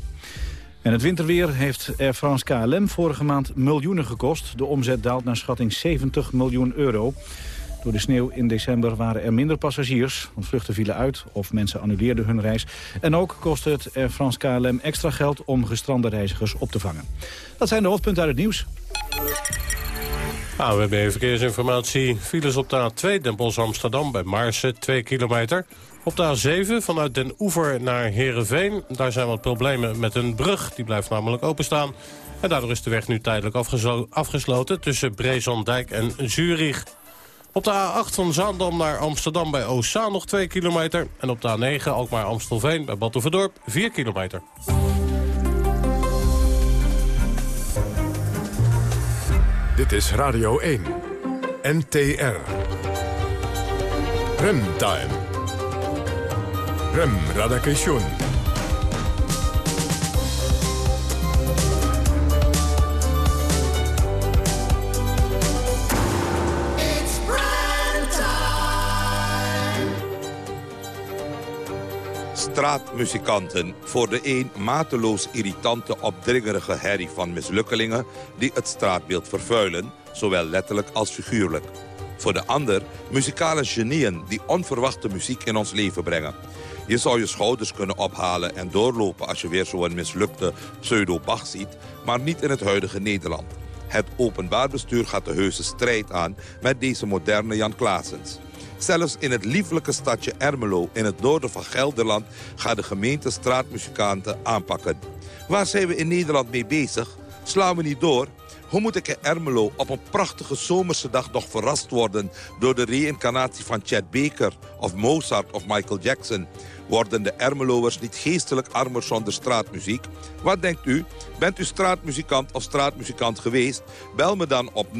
En het winterweer heeft Air France KLM vorige maand miljoenen gekost. De omzet daalt naar schatting 70 miljoen euro. Door de sneeuw in december waren er minder passagiers. Want vluchten vielen uit of mensen annuleerden hun reis. En ook kostte het Air France KLM extra geld om gestrande reizigers op te vangen. Dat zijn de hoofdpunten uit het nieuws. AWB Verkeersinformatie. Files op de A2 Den Bosch Amsterdam bij Maarsen, 2 kilometer. Op de A7 vanuit Den Oever naar Heerenveen. Daar zijn wat problemen met een brug. Die blijft namelijk openstaan. En daardoor is de weg nu tijdelijk afgeslo- afgesloten tussen Brezandijk en Zurich. Op de A8 van Zaandam naar Amsterdam bij Oostzaan nog 2 kilometer. En op de A9 Alkmaar Amstelveen bij Batuverdorp 4 kilometer. Dit is Radio 1, NTR. Remtime. Rem Radakation. Straatmuzikanten. Voor de een mateloos irritante, opdringerige herrie van mislukkelingen... die het straatbeeld vervuilen, zowel letterlijk als figuurlijk. Voor de ander muzikale genieën die onverwachte muziek in ons leven brengen. Je zou je schouders kunnen ophalen en doorlopen... als je weer zo'n mislukte pseudo-Bach ziet, maar niet in het huidige Nederland. Het openbaar bestuur gaat de heuse strijd aan met deze moderne Jan Klaasens. Zelfs in het lieflijke stadje Ermelo in het noorden van Gelderland... gaat de gemeente straatmuzikanten aanpakken. Waar zijn we in Nederland mee bezig? Slaan we niet door? Hoe moet ik in Ermelo op een prachtige zomerse dag nog verrast worden... door de reïncarnatie van Chet Baker of Mozart of Michael Jackson... Worden de Ermeloers niet geestelijk armer zonder straatmuziek? Wat denkt u? Bent u straatmuzikant of straatmuzikant geweest? Bel me dan op 0800-1121,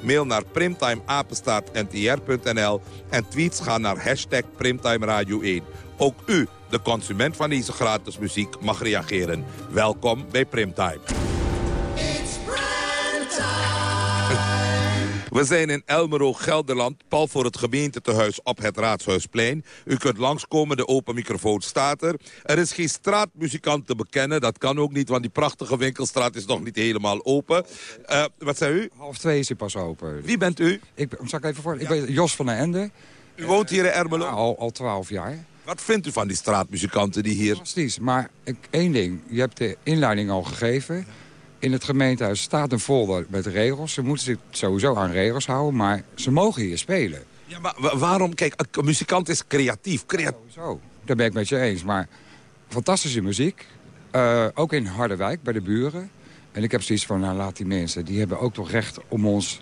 mail naar primtimeapenstaartntr.nl... en tweets gaan naar hashtag Primtime Radio 1. Ook u, de consument van deze gratis muziek, mag reageren. Welkom bij Primtime. We zijn in Elmero, Gelderland, pal voor het gemeentetehuis op het Raadshuisplein. U kunt langskomen, de open microfoon staat er. Er is geen straatmuzikant te bekennen, dat kan ook niet... want die prachtige winkelstraat is nog niet helemaal open. Uh, wat zei u? Half twee is hij pas open. Wie bent u? Ik, ben- zal ik even voor? Ik ben Jos van der Ende. U woont hier in Ermelo? al, al 12 jaar. Wat vindt u van die straatmuzikanten die hier... Fantastisch, maar ik, één ding. Je hebt de inleiding al gegeven. In het gemeentehuis staat een folder met regels. Ze moeten zich sowieso aan regels houden, maar ze mogen hier spelen. Ja, maar wa- waarom? Kijk, een muzikant is creatief. Creat Zo, daar ben ik met je eens. Maar fantastische muziek. Eh, ook in Harderwijk, bij de buren. En ik heb zoiets van, nou laat die mensen, die hebben ook toch recht om ons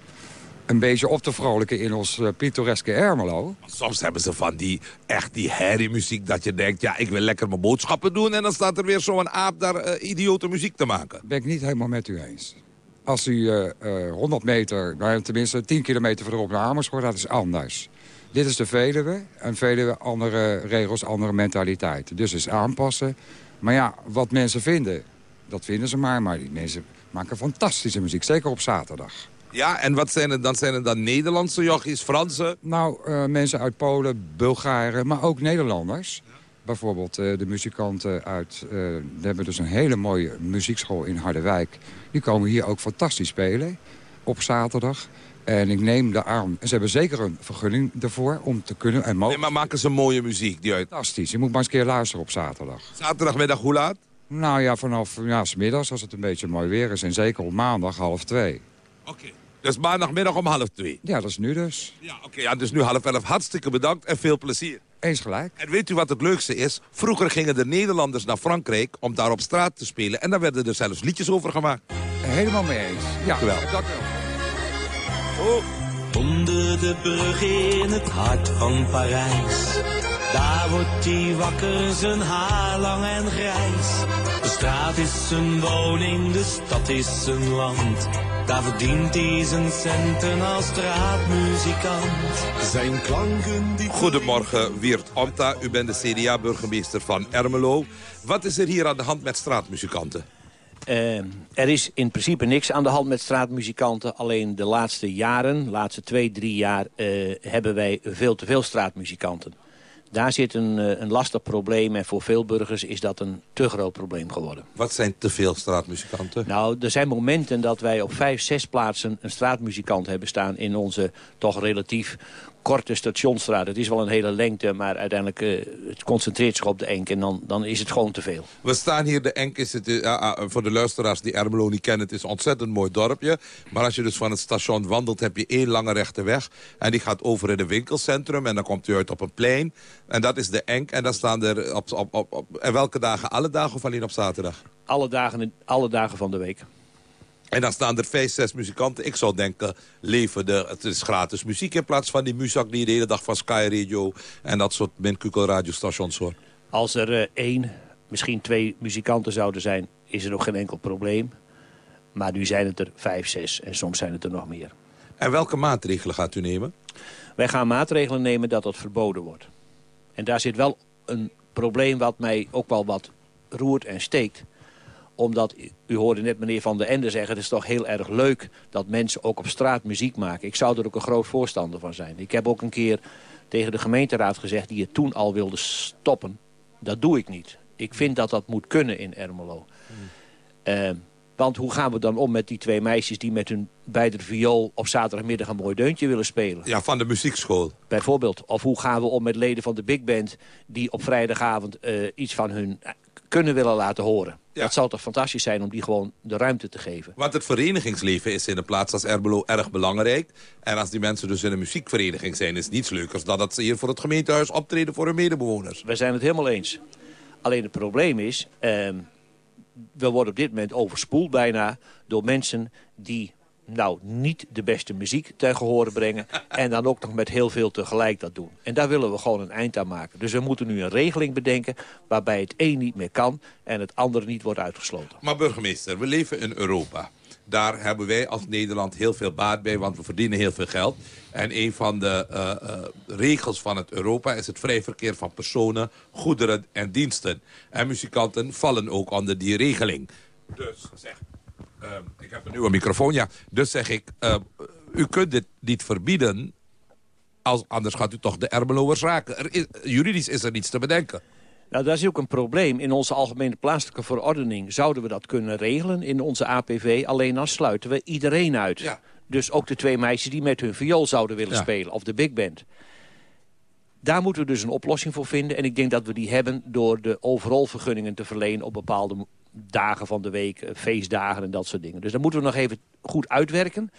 een beetje op te vrolijken in ons uh, pittoreske Ermelo. Soms hebben ze van die, echt die herriemuziek dat je denkt... ja, ik wil lekker mijn boodschappen doen... en dan staat er weer zo'n aap daar uh, idiote muziek te maken. Ben ik niet helemaal met u eens. Als u uh, 100 meter, nou, tenminste 10 kilometer verderop naar Amersfoort... dat is anders. Dit is de Veluwe. En Veluwe, andere regels, andere mentaliteit. Dus is aanpassen. Maar ja, wat mensen vinden, dat vinden ze maar. Maar die mensen maken fantastische muziek, zeker op zaterdag. Ja, en wat zijn het dan? Zijn het dan Nederlandse jochies, Franse? Nou, uh, mensen uit Polen, Bulgaren, maar ook Nederlanders. Bijvoorbeeld uh, de muzikanten uit... Uh, we hebben dus een hele mooie muziekschool in Harderwijk. Die komen hier ook fantastisch spelen op zaterdag. En ik neem de arm. Ze hebben zeker een vergunning ervoor om te kunnen en mogen. Nee, maar maken ze mooie muziek? Die uit... Fantastisch. Je moet maar eens een keer luisteren op zaterdag. Zaterdagmiddag hoe laat? Nou ja, vanaf ja, s middags als het een beetje mooi weer is. En zeker op maandag half twee. Oké. Dus maandagmiddag om half twee? Ja, dat is nu dus. Ja, oké. ja, dus nu half elf. Hartstikke bedankt en veel plezier. Eens gelijk. En weet u wat het leukste is? Vroeger gingen de Nederlanders naar Frankrijk om daar op straat te spelen. En daar werden er zelfs liedjes over gemaakt. Helemaal mee eens. Ja, Wel. dank u wel. Oh. Onder de brug in het hart van Parijs. Daar wordt hij wakker, zijn haar lang en grijs. De straat is zijn woning, de stad is zijn land. Daar verdient hij zijn centen als straatmuzikant. Zijn klanken die... Goedemorgen, Wiert Omta. U bent de CDA-burgemeester van Ermelo. Wat is er hier aan de hand met straatmuzikanten? Uh, er is in principe niks aan de hand met straatmuzikanten. Alleen de laatste jaren, de laatste twee, drie jaar... Uh, hebben wij veel te veel straatmuzikanten. Daar zit een, uh, een lastig probleem en voor veel burgers is dat een te groot probleem geworden. Wat zijn te veel straatmuzikanten? Nou, er zijn momenten dat wij op vijf, zes plaatsen een straatmuzikant hebben staan... in onze toch relatief korte stationstraat. Het is wel een hele lengte, maar uiteindelijk uh, het concentreert zich op de Enk. En dan, dan is het gewoon te veel. We staan hier, de Enk is het, uh, uh, voor de luisteraars die Ermelo niet kennen... het is een ontzettend mooi dorpje. Maar als je dus van het station wandelt, heb je één lange rechte weg. En die gaat over in een winkelcentrum en dan komt u uit op een plein. En dat is de Enk. En dan staan er op, op, op, op en welke dagen? Alle dagen of alleen op zaterdag? Alle dagen, alle dagen van de week. En dan staan er vijf, zes muzikanten. Ik zou denken, leven de, het is gratis muziek... in plaats van die muzak die je de hele dag van Sky Radio... en dat soort minkukel radiostations hoort. Als er uh, één, misschien twee muzikanten zouden zijn... is er nog geen enkel probleem. Maar nu zijn het er vijf, zes en soms zijn het er nog meer. En welke maatregelen gaat u nemen? Wij gaan maatregelen nemen dat dat verboden wordt. En daar zit wel een probleem wat mij ook wel wat roert en steekt omdat, u hoorde net meneer Van der Ende zeggen... het is toch heel erg leuk dat mensen ook op straat muziek maken. Ik zou er ook een groot voorstander van zijn. Ik heb ook een keer tegen de gemeenteraad gezegd... die het toen al wilde stoppen. Dat doe ik niet. Ik vind dat dat moet kunnen in Ermelo. Hmm. Uh, want hoe gaan we dan om met die twee meisjes... die met hun beide viool op zaterdagmiddag een mooi deuntje willen spelen? Ja, van de muziekschool. Bijvoorbeeld. Of hoe gaan we om met leden van de big band... die op vrijdagavond uh, iets van hun kunnen willen laten horen. Ja. Dat zou toch fantastisch zijn om die gewoon de ruimte te geven. Want het verenigingsleven is in een plaats als Erbelo erg belangrijk. En als die mensen dus in een muziekvereniging zijn... is niets leukers dan dat ze hier voor het gemeentehuis optreden voor hun medebewoners. We zijn het helemaal eens. Alleen het probleem is... Uh, we worden op dit moment overspoeld bijna door mensen die nou niet de beste muziek ten gehore brengen... en dan ook nog met heel veel tegelijk dat doen. En daar willen we gewoon een eind aan maken. Dus we moeten nu een regeling bedenken waarbij het een niet meer kan... en het andere niet wordt uitgesloten. Maar burgemeester, we leven in Europa. Daar hebben wij als Nederland heel veel baat bij, want we verdienen heel veel geld. En een van de uh, uh, regels van het Europa is het vrij verkeer van personen, goederen en diensten. En muzikanten vallen ook onder die regeling. Dus zeg, uh, ik heb een nieuwe microfoon, ja. Dus zeg ik, uh, u kunt dit niet verbieden... Als, anders gaat u toch de Ermeloers raken. Er is, juridisch is er niets te bedenken. Nou, dat is ook een probleem. In onze algemene plaatselijke verordening zouden we dat kunnen regelen in onze APV. Alleen dan sluiten we iedereen uit. Ja. Dus ook de twee meisjes die met hun viool zouden willen Ja. spelen. Of de big band. Daar moeten we dus een oplossing voor vinden. En ik denk dat we die hebben door de overal vergunningen te verlenen op bepaalde dagen van de week, eh, feestdagen en dat soort dingen. Dus dat moeten we nog even goed uitwerken.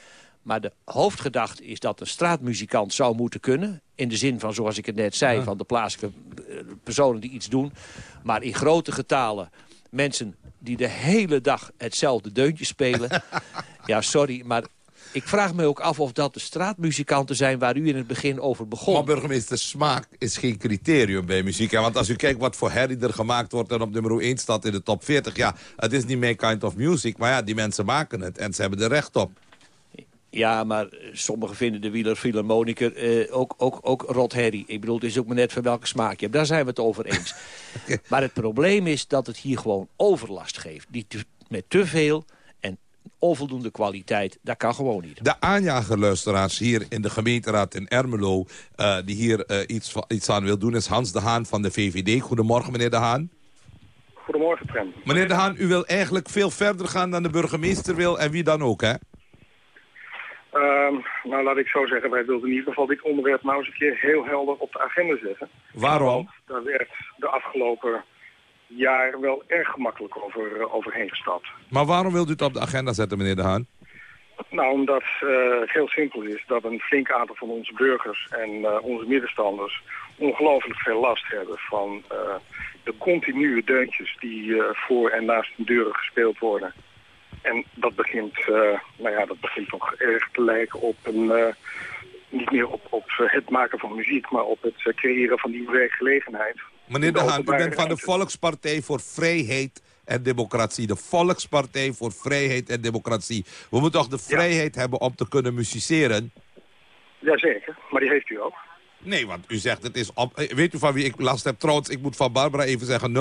Maar de hoofdgedachte is dat een straatmuzikant zou moeten kunnen. In de zin van, zoals ik het net zei, van de plaatselijke eh, personen die iets doen. Maar in grote getalen mensen die de hele dag hetzelfde deuntje spelen. ja, sorry, maar Ik vraag me ook af of dat de straatmuzikanten zijn waar u in het begin over begon. Maar burgemeester, smaak is geen criterium bij muziek. Hè? Want als u kijkt wat voor herrie er gemaakt wordt... en op nummer 1 staat in de top 40... ja, het is niet mijn kind of music. Maar ja, die mensen maken het en ze hebben er recht op. Ja, maar sommigen vinden de Wieler Philharmoniker eh, ook, ook, ook rot herrie. Ik bedoel, het is ook maar net van welke smaak je hebt. Daar zijn we het over eens. Maar het probleem is dat het hier gewoon overlast geeft. Die te- met te veel onvoldoende kwaliteit. Dat kan gewoon niet. De aanjagerluisteraars hier in de gemeenteraad in Ermelo... eh, die hier eh, iets, van- iets aan wil doen, is Hans de Haan van de VVD. Goedemorgen, meneer de Haan. Goedemorgen, Prem. Meneer de Haan, u wil eigenlijk veel verder gaan dan de burgemeester wil... en wie dan ook, hè? Ehm, nou, laat ik zo zeggen, wij wilden in ieder geval dit onderwerp nou eens een keer heel helder op de agenda zetten. Waarom? Daar werd de afgelopen jaar wel erg gemakkelijk over, eh, overheen gestapt. Maar waarom wilt u het op de agenda zetten, meneer de Haan? Nou, omdat eh, het heel simpel is dat een flink aantal van onze burgers en eh, onze middenstanders ongelooflijk veel last hebben van de continue deuntjes die voor en naast de deuren gespeeld worden. En dat begint, eh, nou ja, dat begint toch erg te lijken op een, niet meer op, op het maken van muziek, maar op het creëren van nieuwe werkgelegenheid. Meneer de Haan, u bent van de. Volkspartij voor Vrijheid en Democratie. De Volkspartij voor Vrijheid en Democratie. We moeten toch de vrijheid hebben om te kunnen musiceren? Jazeker, maar die heeft u ook. Nee, want u zegt het is op... eh, Weet u van wie ik last heb? Trouwens, ik moet van Barbara even zeggen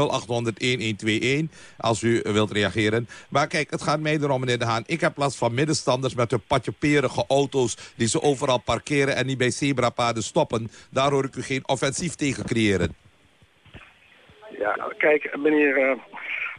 0800-1121 als u wilt reageren. Maar kijk, het gaat mij erom, meneer De Haan. Ik heb last van middenstanders met hun patjeperige auto's... die ze overal parkeren en niet bij zebrapaden stoppen. Daar hoor ik u geen offensief tegen creëren. Ja, kijk, meneer uh,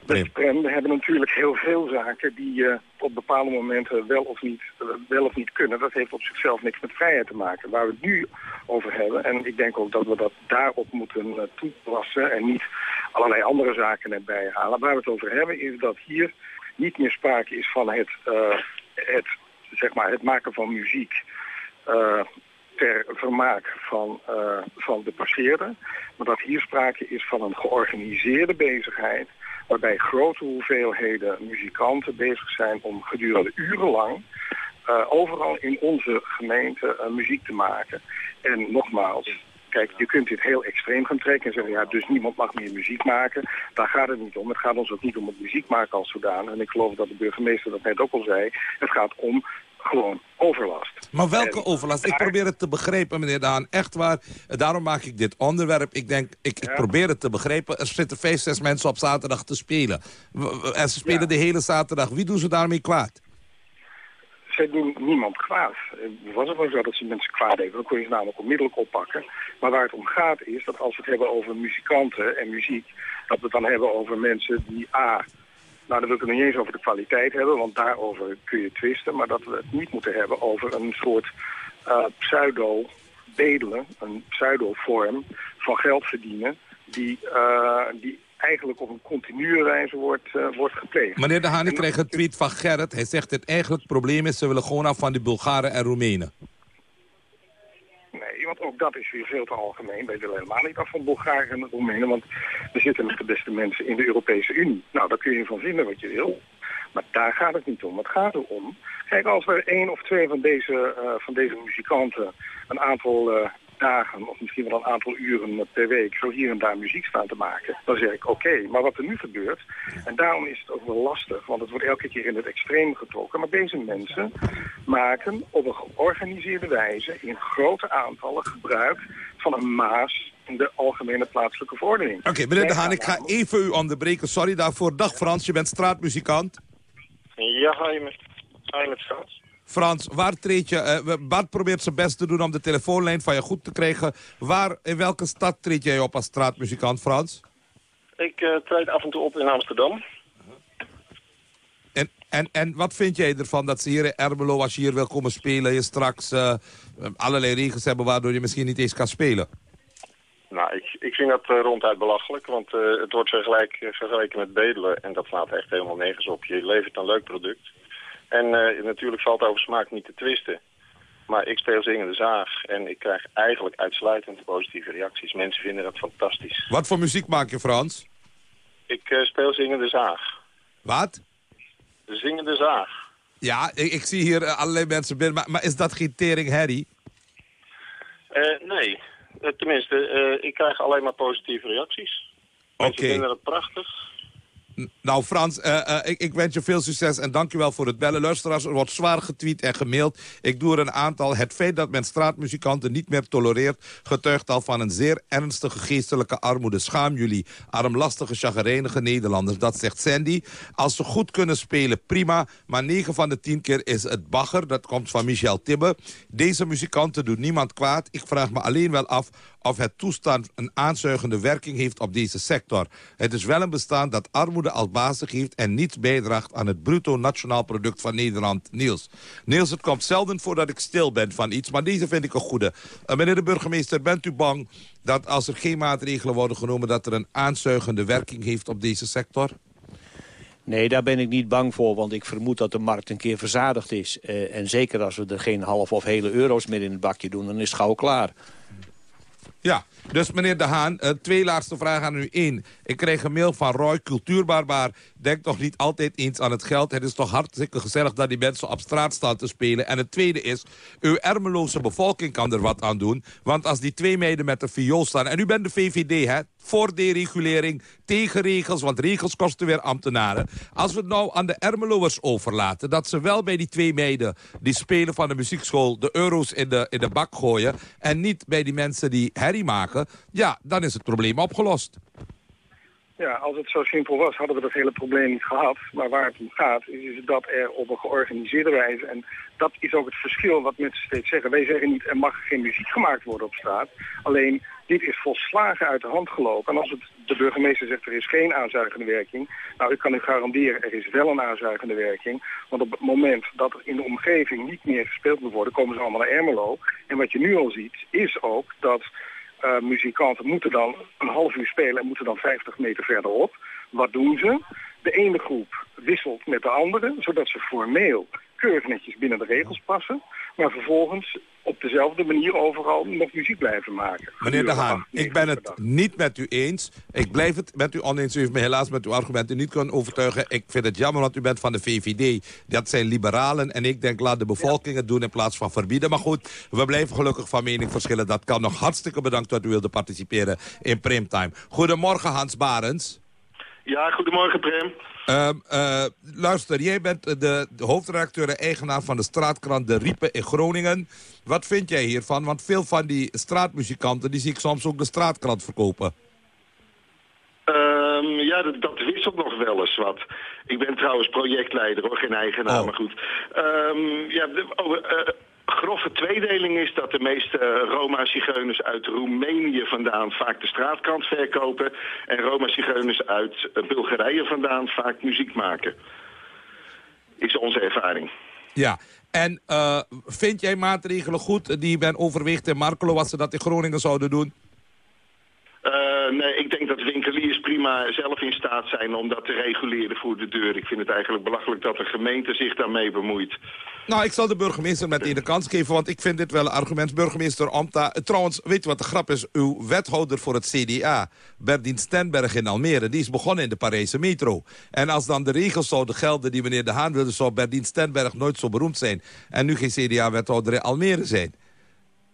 beste Prem, we hebben natuurlijk heel veel zaken die eh, op bepaalde momenten wel of, niet, eh, wel of niet kunnen. Dat heeft op zichzelf niks met vrijheid te maken. Waar we het nu over hebben, en ik denk ook dat we dat daarop moeten eh, toepassen en niet allerlei andere zaken erbij halen. Waar we het over hebben is dat hier niet meer sprake is van het, eh, het, zeg maar, het maken van muziek eh, vermaak van, eh, van de passeerder. Maar dat hier sprake is van een georganiseerde bezigheid waarbij grote hoeveelheden muzikanten bezig zijn om gedurende urenlang eh, overal in onze gemeente eh, muziek te maken. En nogmaals, kijk, je kunt dit heel extreem gaan trekken en zeggen, ja, dus niemand mag meer muziek maken. Daar gaat het niet om. Het gaat ons ook niet om het muziek maken als zodanig. En ik geloof dat de burgemeester dat net ook al zei. Het gaat om gewoon overlast. Maar welke En overlast? Ik probeer het te begrijpen, meneer Daan. Echt waar. Daarom maak ik dit onderwerp. Ik denk, ik, ik probeer het te begrijpen. Er zitten vijf, zes mensen op zaterdag te spelen. En ze spelen de hele zaterdag. Wie doen ze daarmee kwaad? Zij doen niemand kwaad. Het was ook wel zo dat ze mensen kwaad deden. Dan kon je ze namelijk onmiddellijk oppakken. Maar waar het om gaat is dat als we het hebben over muzikanten en muziek... dat we het dan hebben over mensen die A... Nou, dan wil ik het niet eens over de kwaliteit hebben, want daarover kun je twisten. Maar dat we het niet moeten hebben over een soort eh, pseudo-bedelen, een pseudo-vorm van geld verdienen... die, eh, die eigenlijk op een continue wijze wordt, eh, wordt gepleegd. Meneer De Haan, ik kreeg een tweet van Gerrit. Hij zegt het eigenlijk het probleem is... ze willen gewoon af van die Bulgaren en Roemenen. Want ook dat is weer veel te algemeen. Wij willen helemaal niet af van Bulgaren en Roemenen, want we zitten met de beste mensen in de Europese Unie. Nou, daar kun je van vinden wat je wil. Maar daar gaat het niet om. Het gaat erom, kijk, als er één of twee van deze, eh, van deze muzikanten een aantal eh, dagen of misschien wel een aantal uren per week zo hier en daar muziek staan te maken, dan zeg ik oké. Maar wat er nu gebeurt, en daarom is het ook wel lastig, want het wordt elke keer in het extreem getrokken, maar deze mensen maken op een georganiseerde wijze in grote aantallen gebruik van een maas in de algemene plaatselijke verordening. Oké, meneer De Haan, ik ga even u onderbreken. Sorry daarvoor. Dag Frans, je bent straatmuzikant. Ja, ga je met, ga je met Frans? Frans, waar treed je... eh, Bart probeert zijn best te doen om de telefoonlijn van je goed te krijgen. Waar, in welke stad treed jij op als straatmuzikant, Frans? Ik eh, treed af en toe op in Amsterdam. En, en, en wat vind jij ervan dat ze hier in Ermelo, als je hier wil komen spelen... je straks eh, allerlei regels hebben waardoor je misschien niet eens kan spelen? Nou, ik, ik vind dat ronduit belachelijk, want het wordt vergelijk, vergeleken met bedelen. En dat slaat echt helemaal nergens op. Je levert een leuk product. En eh, natuurlijk valt over smaak niet te twisten. Maar ik speel zingende zaag en ik krijg eigenlijk uitsluitend positieve reacties. Mensen vinden dat fantastisch. Wat voor muziek maak je, Frans? Ik eh, speel zingende zaag. Wat? De zingende zaag. Ja, ik, ik zie hier eh, allerlei mensen binnen. Maar, maar is dat geen tering herrie? Eh, nee, tenminste, ik krijg alleen maar positieve reacties. Mensen Oké. vinden het prachtig. Nou Frans, eh, eh, ik, ik wens je veel succes en dankjewel voor het bellen. Luisteraars, er wordt zwaar getweet en gemaild. Ik doe er een aantal. Het feit dat men straatmuzikanten niet meer tolereert... getuigt al van een zeer ernstige geestelijke armoede. Schaam jullie, armlastige, chagrijnige Nederlanders. Dat zegt Sandy. Als ze goed kunnen spelen, prima. Maar 9 van de 10 keer is het bagger. Dat komt van Michel Tibbe. Deze muzikanten doen niemand kwaad. Ik vraag me alleen wel af of het toestand een aanzuigende werking heeft op deze sector. Het is wel een bestaan dat armoede als basis heeft... en niets bijdraagt aan het bruto nationaal product van Nederland. Niels. Niels, het komt zelden voor dat ik stil ben van iets... maar deze vind ik een goede. Uh, meneer de burgemeester, bent u bang dat als er geen maatregelen worden genomen... dat er een aanzuigende werking heeft op deze sector? Nee, daar ben ik niet bang voor, want ik vermoed dat de markt een keer verzadigd is. Eh, en zeker als we er geen half of hele euro's meer in het bakje doen, dan is het gauw klaar. Ja, dus meneer De Haan, uh, twee laatste vragen aan u. Eén, ik kreeg een mail van Roy, cultuurbarbaar. Denk toch niet altijd eens aan het geld. Het is toch hartstikke gezellig dat die mensen op straat staan te spelen. En het tweede is, uw ermeloze bevolking kan er wat aan doen. Want als die twee meiden met de viool staan... en u bent de VVD, hè? Voor deregulering, tegen regels, want regels kosten weer ambtenaren. Als we het nou aan de ermeloers overlaten... dat ze wel bij die twee meiden die spelen van de muziekschool... de euro's in de, in de bak gooien... en niet bij die mensen die herrie maken... ja, dan is het probleem opgelost. Ja, als het zo simpel was, hadden we dat hele probleem niet gehad. Maar waar het om gaat, is, dat er op een georganiseerde wijze... en dat is ook het verschil wat mensen steeds zeggen. Wij zeggen niet, er mag geen muziek gemaakt worden op straat. Alleen, dit is volslagen uit de hand gelopen. En als het, de burgemeester zegt, er is geen aanzuigende werking... nou, ik kan u garanderen, er is wel een aanzuigende werking. Want op het moment dat er in de omgeving niet meer gespeeld moet worden... komen ze allemaal naar Ermelo. En wat je nu al ziet, is ook dat... Uh, muzikanten moeten dan een half uur spelen en moeten dan 50 meter verderop. Wat doen ze? De ene groep wisselt met de andere, zodat ze formeel keurig netjes binnen de regels passen. Maar vervolgens op dezelfde manier overal nog muziek blijven maken. Meneer De Haan, ik ben het niet met u eens. Ik blijf het met u oneens. U heeft me helaas met uw argumenten niet kunnen overtuigen. Ik vind het jammer, want u bent van de VVD. Dat zijn liberalen. En ik denk, laat de bevolking het doen in plaats van verbieden. Maar goed, we blijven gelukkig van mening verschillen. Dat kan nog hartstikke bedankt dat u wilde participeren in Primetime. Goedemorgen, Hans Barens. Ja, goedemorgen, Prem. Uh, uh, luister, jij bent de, de hoofdredacteur en eigenaar van de straatkrant De Riepen in Groningen. Wat vind jij hiervan? Want veel van die straatmuzikanten die zie ik soms ook de straatkrant verkopen. Um, ja, dat, dat wisselt nog wel eens wat. Ik ben trouwens projectleider, hoor, geen eigenaar, oh. maar goed. Um, ja, de, oh, uh, grove tweedeling is dat de meeste Roma-zigeuners uit Roemenië vandaan vaak de straatkant verkopen. En Roma-zigeuners uit Bulgarije vandaan vaak muziek maken. Is onze ervaring. Ja, en uh, vind jij maatregelen goed die men overweegt in Markelo wat ze dat in Groningen zouden doen? Uh, nee, ik denk dat winkeliers prima zelf in staat zijn om dat te reguleren voor de deur. Ik vind het eigenlijk belachelijk dat de gemeente zich daarmee bemoeit. Nou, ik zal de burgemeester meteen de kans geven, want ik vind dit wel een argument. Burgemeester Omta, trouwens, weet je wat de grap is? Uw wethouder voor het CDA, Berdien Stenberg in Almere, die is begonnen in de Parijse metro. En als dan de regels zouden gelden die meneer De Haan wilde, zou Berdien Stenberg nooit zo beroemd zijn. En nu geen CDA-wethouder in Almere zijn.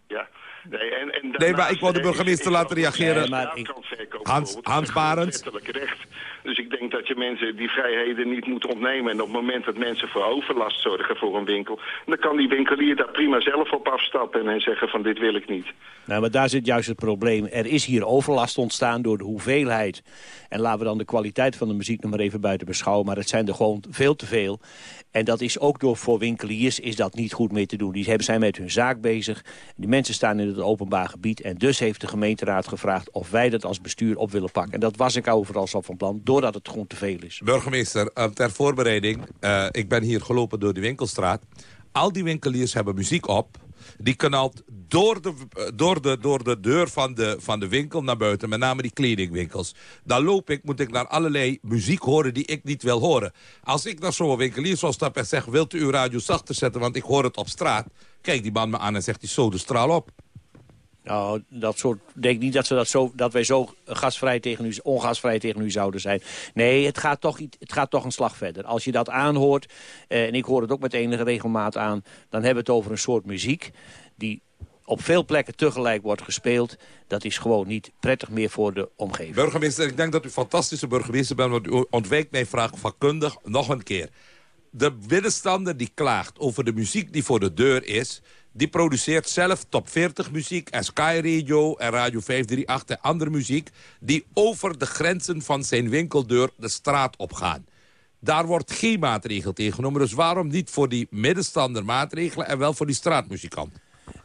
Ja. Nee, en, en nee, maar ik wil de burgemeester laten reageren. Hans, Hans Barends. Dus ik denk dat je mensen die vrijheden niet moet ontnemen. En op het moment dat mensen voor overlast zorgen voor een winkel... dan kan die winkelier daar prima zelf op afstappen en zeggen van dit wil ik niet. Nou, maar daar zit juist het probleem. Er is hier overlast ontstaan door de hoeveelheid. En laten we dan de kwaliteit van de muziek nog maar even buiten beschouwen. Maar het zijn er gewoon veel te veel. En dat is ook door voor winkeliers is dat niet goed mee te doen. Die zijn met hun zaak bezig. Die mensen staan in het openbaar gebied. En dus heeft de gemeenteraad gevraagd of wij dat als bestuur op willen pakken. En dat was ik overal al van plan, doordat het gewoon te veel is. Burgemeester, ter voorbereiding. Uh, ik ben hier gelopen door de winkelstraat. Al die winkeliers hebben muziek op. Die knalt door de, door de, door de deur van de, van de winkel naar buiten. Met name die kledingwinkels. Dan loop ik, moet ik naar allerlei muziek horen die ik niet wil horen. Als ik naar zo'n winkelier zou stappen en zeg... wilt u uw radio zachter zetten, want ik hoor het op straat. Kijk die man me aan en zegt die zo de straal op. Nou, dat soort, denk niet dat, ze dat, zo, dat wij zo gasvrij tegen u, ongasvrij tegen u zouden zijn. Nee, het gaat toch, het gaat toch een slag verder. Als je dat aanhoort, eh, en ik hoor het ook met enige regelmaat aan... dan hebben we het over een soort muziek die op veel plekken tegelijk wordt gespeeld. Dat is gewoon niet prettig meer voor de omgeving. Burgemeester, ik denk dat u fantastische burgemeester bent... want u ontwijkt mijn vraag vakkundig nog een keer. De middenstander die klaagt over de muziek die voor de deur is... die produceert zelf top 40 muziek en Sky Radio en Radio 538 en andere muziek... die over de grenzen van zijn winkeldeur de straat opgaan. Daar wordt geen maatregel tegen genomen. Dus waarom niet voor die middenstander maatregelen... en wel voor die straatmuzikant?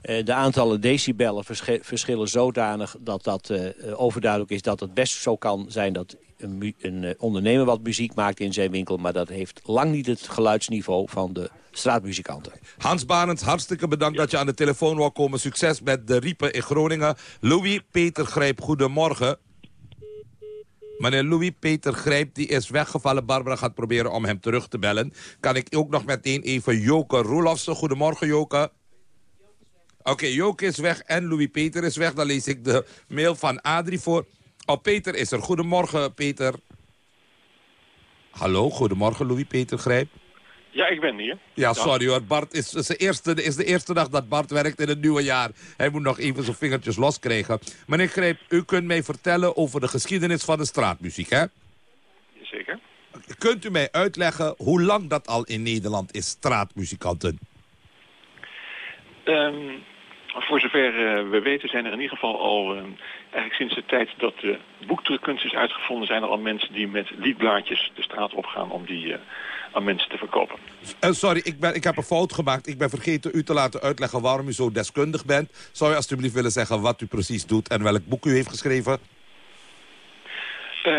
Uh, de aantallen decibellen verschi verschillen zodanig dat dat uh, overduidelijk is... dat het best zo kan zijn dat een, ondernemer wat muziek maakt in zijn winkel... maar dat heeft lang niet het geluidsniveau van de straatmuzikanten. Hans Barends, hartstikke bedankt dat je aan de telefoon wou komen. Succes met de Riepen in Groningen. Louis Peter Grijp, goedemorgen. Meneer Louis Peter Grijp die is weggevallen. Barbara gaat proberen om hem terug te bellen. Kan ik ook nog meteen even Joke Roelofsen. Goedemorgen Joke. Oké, okay, Joke is weg en Louis Peter is weg. Dan lees ik de mail van Adrie voor. Oh, Peter is er. Goedemorgen, Peter. Hallo, goedemorgen, Louis Peter Grijp. Ja, ik ben hier. Ja, sorry hoor. Bart is, is, de eerste, is de eerste dag dat Bart werkt in het nieuwe jaar. Hij moet nog even zijn vingertjes loskrijgen. Meneer Grijp, u kunt mij vertellen over de geschiedenis van de straatmuziek, hè? Zeker. Kunt u mij uitleggen hoe lang dat al in Nederland is, straatmuzikanten? Um, voor zover uh, we weten zijn er in ieder geval al, uh, eigenlijk sinds de tijd dat de boekdrukkunst is uitgevonden, zijn er al mensen die met liedblaadjes de straat opgaan om die uh, aan mensen te verkopen. Uh, sorry, ik, ben, ik heb een fout gemaakt. Ik ben vergeten u te laten uitleggen waarom u zo deskundig bent. Zou u alstublieft willen zeggen wat u precies doet en welk boek u heeft geschreven?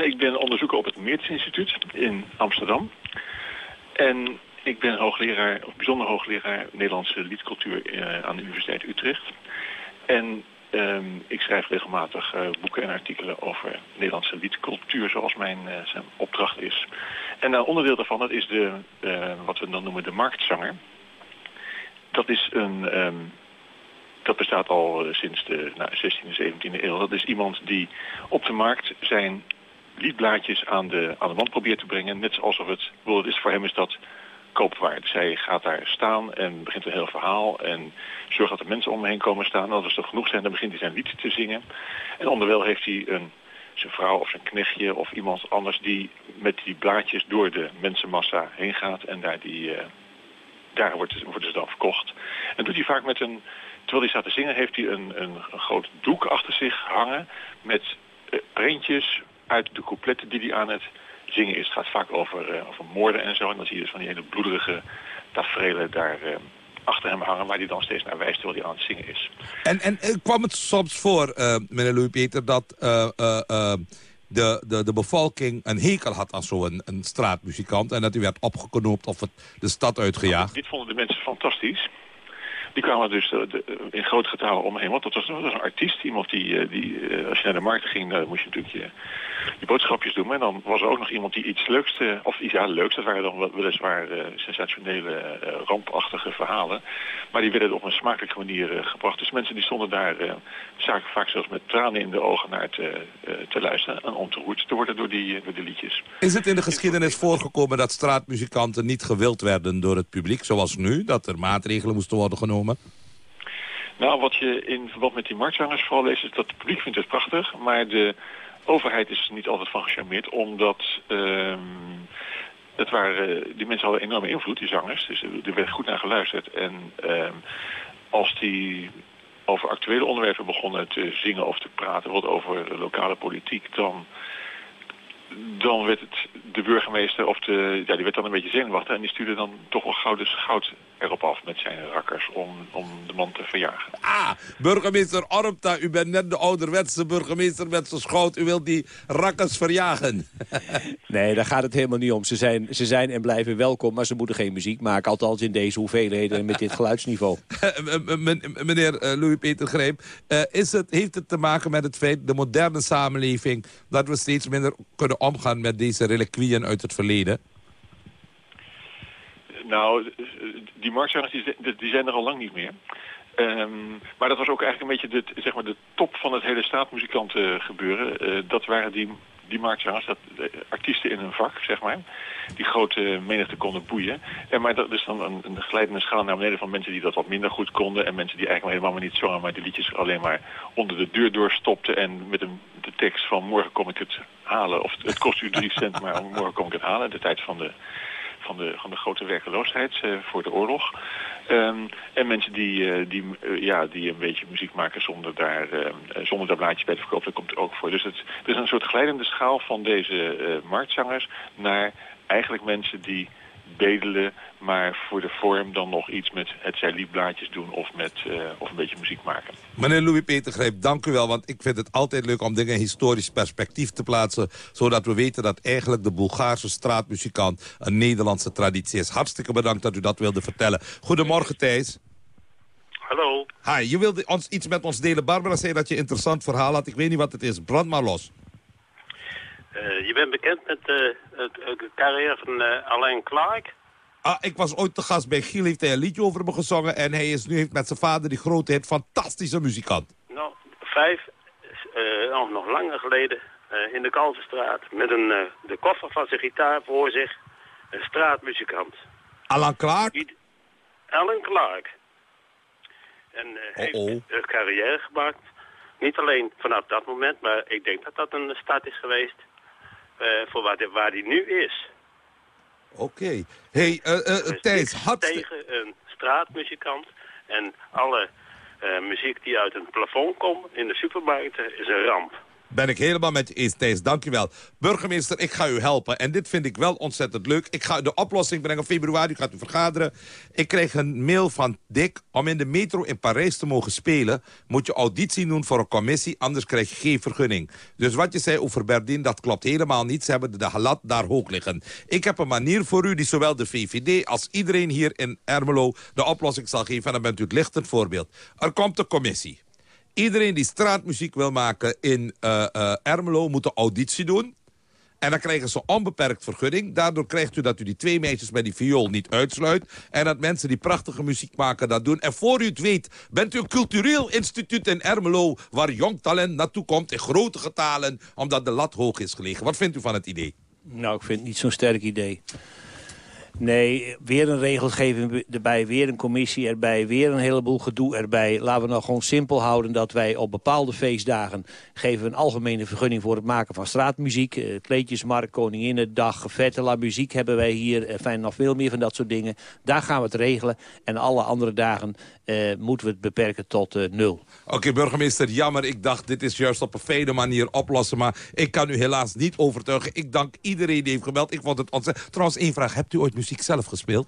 ik ben onderzoeker op het Meertens Instituut in Amsterdam. En ik ben hoogleraar, of bijzonder hoogleraar Nederlandse liedcultuur aan de Universiteit Utrecht. En um, ik schrijf regelmatig uh, boeken en artikelen over Nederlandse liedcultuur, zoals mijn uh, zijn opdracht is. En een onderdeel daarvan, is de, wat we dan noemen de marktzanger. Dat is een... Um, dat bestaat al sinds de nou, 16e en 17e eeuw. Dat is iemand die op de markt zijn liedblaadjes aan de, aan de wand probeert te brengen. Net alsof het, het is, voor hem is dat koopwaard. Zij gaat daar staan en begint een heel verhaal en zorgt dat er mensen om me heen komen staan. En als er genoeg zijn, dan begint hij zijn lied te zingen. En onderwijl heeft hij een, zijn vrouw of zijn knechtje of iemand anders die met die blaadjes door de mensenmassa heen gaat. En daar, die, uh, daar wordt, worden ze dan verkocht. En doet hij vaak met een, terwijl hij staat te zingen, heeft hij een, een, groot doek achter zich hangen met uh, uit de coupletten die hij aan het zingen is. Het gaat vaak over, uh, over moorden en zo. En dan zie je dus van die hele bloederige tafereelen daar uh, achter hem hangen... waar hij dan steeds naar wijst terwijl hij aan het zingen is. En, en kwam het soms voor, meneer Louis-Peter, dat de, de, de bevolking een hekel had aan zo'n een straatmuzikant... en dat hij werd opgeknoopt of het de stad uitgejaagd? Nou, dit vonden de mensen fantastisch. Die kwamen dus de, de, in groot getal omheen. Want dat was, was een artiest. Iemand die, die als je naar de markt ging, moest je natuurlijk je, je boodschapjes doen. En dan was er ook nog iemand die iets leuks, of iets ja, leuks, dat waren dan weliswaar sensationele rampachtige verhalen. Maar die werden op een smakelijke manier gebracht. Dus mensen die stonden daar zaken vaak zelfs met tranen in de ogen naar te, te luisteren. En ontroerd te worden door die, door die liedjes. Is het in de geschiedenis voorgekomen dat straatmuzikanten niet gewild werden door het publiek, zoals nu? Dat er maatregelen moesten worden genomen? Nou, wat je in verband met die marktzangers vooral leest, is dat het publiek vindt het prachtig, maar de overheid is er niet altijd van gecharmeerd, omdat um, het waren, die mensen hadden enorme invloed, die zangers. Dus er werd goed naar geluisterd. En um, als die over actuele onderwerpen begonnen te zingen of te praten, wat over lokale politiek, dan dan werd het de burgemeester, of de, ja, die werd dan een beetje zenuwachtig... en die stuurde dan toch wel goud, dus goud erop af met zijn rakkers om, om de man te verjagen. Ah, burgemeester Ormta, u bent net de ouderwetse burgemeester met zijn schoot. U wilt die rakkers verjagen. nee, daar gaat het helemaal niet om. Ze zijn, ze zijn en blijven welkom, maar ze moeten geen muziek maken. Althans in deze hoeveelheden en met dit geluidsniveau. Meneer Louis-Peter Greep, is het, heeft het te maken met het feit... de moderne samenleving, dat we steeds minder kunnen omgaan met deze reliquieën uit het verleden? Nou, die marktzangers die, zijn er al lang niet meer. Ehm, maar dat was ook eigenlijk een beetje de, zeg maar de top van het hele straatmuzikanten gebeuren. Eh, dat waren die, die marktzangers, dat, de artiesten in hun vak, zeg maar. Die grote menigte konden boeien. En maar dat is dan een, een glijdende schaal naar beneden van mensen die dat wat minder goed konden. En mensen die eigenlijk helemaal niet zongen, maar die liedjes alleen maar onder de deur doorstopten. En met een, de tekst van morgen kom ik het halen. Of het kost u drie cent, maar morgen kom ik het halen. De tijd van de van de, van de grote werkeloosheid uh, voor de oorlog. Um, en mensen die, uh, die, uh, ja, die een beetje muziek maken zonder daar, zonder daar blaadjes bij te verkopen, dat komt er ook voor. Dus het, het is een soort glijdende schaal van deze marktzangers naar eigenlijk mensen die bedelen, maar voor de vorm dan nog iets met het zij liefblaadjes doen of, met, uh, of een beetje muziek maken. Meneer Louis-Peter Grijp, dank u wel, want ik vind het altijd leuk om dingen in historisch perspectief te plaatsen, zodat we weten dat eigenlijk de Bulgaarse straatmuzikant een Nederlandse traditie is. Hartstikke bedankt dat u dat wilde vertellen. Goedemorgen Thijs. Hallo. Hi, je wilde ons iets met ons delen. Barbara zei dat je een interessant verhaal had. Ik weet niet wat het is. Brand maar los. Uh, je bent bekend met uh, het, de carrière van uh, Alain Clark. Ah, ik was ooit te gast bij Giel, heeft hij een liedje over me gezongen... en hij is nu heeft met zijn vader die grote hit, fantastische muzikant. Nou, vijf, nog, nog langer geleden, in de Kalverstraat... met een, de koffer van zijn gitaar voor zich, een straatmuzikant. Alain Clark? Alain Clark. En heeft oh -oh. een carrière gemaakt. Niet alleen vanaf dat moment, maar ik denk dat dat een start is geweest... Uh, voor waar, waar die nu is. Oké. Okay. hey, uh, uh, Thijs, had... Tegen een straatmuzikant en alle muziek die uit een plafond komt in de supermarkten is een ramp. Ben ik helemaal met je eens, Thijs. Dankjewel. Burgemeester, ik ga u helpen. En dit vind ik wel ontzettend leuk. Ik ga de oplossing brengen. Februari gaat u vergaderen. Ik kreeg een mail van Dick. Om in de metro in Parijs te mogen spelen... moet je auditie doen voor een commissie. Anders krijg je geen vergunning. Dus wat je zei over Berdien, dat klopt helemaal niet. Ze hebben de halat daar hoog liggen. Ik heb een manier voor u die zowel de VVD als iedereen hier in Ermelo... de oplossing zal geven. En dan bent u het lichtend voorbeeld. Er komt een commissie. Iedereen die straatmuziek wil maken in uh, Ermelo moet een auditie doen. En dan krijgen ze onbeperkt vergunning. Daardoor krijgt u dat u die twee meisjes met die viool niet uitsluit. En dat mensen die prachtige muziek maken dat doen. En voor u het weet bent u een cultureel instituut in Ermelo... waar jong talent naartoe komt in grote getalen... omdat de lat hoog is gelegen. Wat vindt u van het idee? Nou, ik vind het niet zo'n sterk idee. Nee, weer een regelgeving erbij, weer een commissie erbij... weer een heleboel gedoe erbij. Laten we nou gewoon simpel houden dat wij op bepaalde feestdagen... geven we een algemene vergunning voor het maken van straatmuziek. Uh, Kleedjesmarkt, Koninginnedag, Vette la Muziek hebben wij hier. Uh, fijn, nog veel meer van dat soort dingen. Daar gaan we het regelen. En alle andere dagen uh, moeten we het beperken tot nul. Oké, burgemeester, jammer. Ik dacht, dit is juist op een vele manier oplossen. Maar ik kan u helaas niet overtuigen. Ik dank iedereen die heeft gebeld. Ik vond het ontzettend... Trouwens, één vraag. Hebt u ooit muziek zelf gespeeld?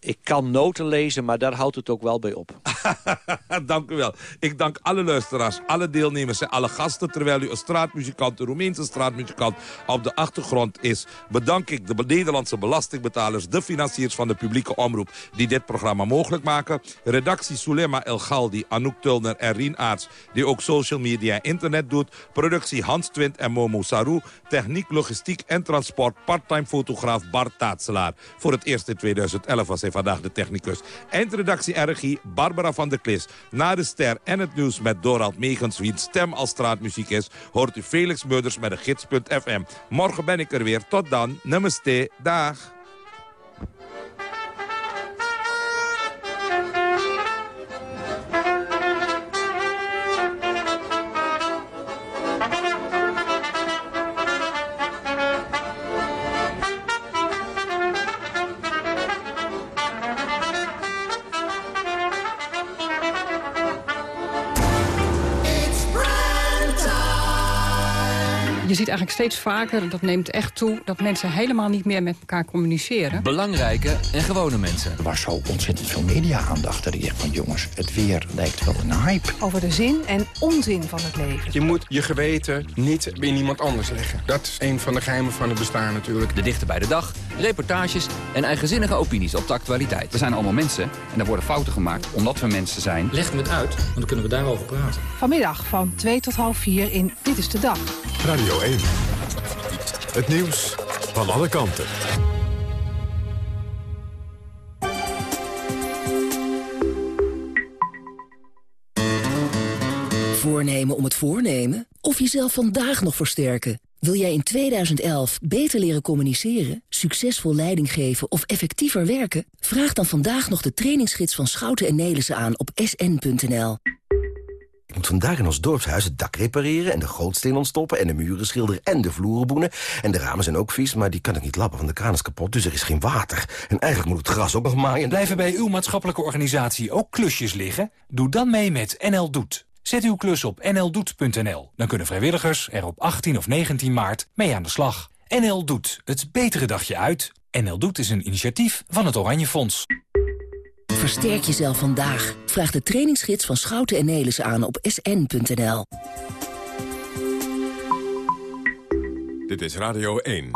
Ik kan noten lezen, maar daar houdt het ook wel bij op. dank u wel. Ik dank alle luisteraars, alle deelnemers en alle gasten... terwijl u een straatmuzikant, een Roemeense straatmuzikant... op de achtergrond is, bedank ik de Nederlandse belastingbetalers... de financiers van de publieke omroep die dit programma mogelijk maken. Redactie Sulema El Galdi, Anouk Tulner en Rien Aarts... die ook social media en internet doet. Productie Hans Twint en Momo Saru. Techniek, logistiek en transport, parttime fotograaf Bart Taatselaar. Voor het eerst in 2011 was hij vandaag de technicus. Eindredactie en Barbara van der Klis. Na de ster en het nieuws met Dorald Megens, wiens stem als straatmuziek is... hoort u Felix Meurders met de gids.fm. Morgen ben ik er weer. Tot dan. Namaste. Dag. Ziet eigenlijk steeds vaker, dat neemt echt toe... dat mensen helemaal niet meer met elkaar communiceren. Belangrijke en gewone mensen. Er was zo ontzettend veel media-aandacht. Dat ik dacht van jongens, het weer lijkt wel een hype. Over de zin en onzin van het leven. Je moet je geweten niet in iemand anders leggen. Dat is een van de geheimen van het bestaan natuurlijk. De dichter bij de dag, reportages en eigenzinnige opinies op de actualiteit. We zijn allemaal mensen en er worden fouten gemaakt omdat we mensen zijn. Leg me het uit, want dan kunnen we daarover praten. Vanmiddag van 2 tot half 4 in Dit is de Dag. Radio 1. Het nieuws van alle kanten. Om het voornemen? Of jezelf vandaag nog versterken? Wil jij in 2011 beter leren communiceren, succesvol leiding geven of effectiever werken? Vraag dan vandaag nog de trainingsgids van Schouten en Nelissen aan op sn.nl. Ik moet vandaag in ons dorpshuis het dak repareren... en de gootsteen ontstoppen en de muren schilderen en de vloeren boenen. En de ramen zijn ook vies, maar die kan ik niet lappen, want de kraan is kapot. Dus er is geen water. En eigenlijk moet het gras ook nog maaien. Blijven bij uw maatschappelijke organisatie ook klusjes liggen? Doe dan mee met NL Doet. Zet uw klus op nldoet.nl. Dan kunnen vrijwilligers er op 18 of 19 maart mee aan de slag. NL Doet, het betere dagje uit. NL Doet is een initiatief van het Oranje Fonds. Versterk jezelf vandaag. Vraag de trainingsgids van Schouten en Nelissen aan op sn.nl. Dit is Radio 1.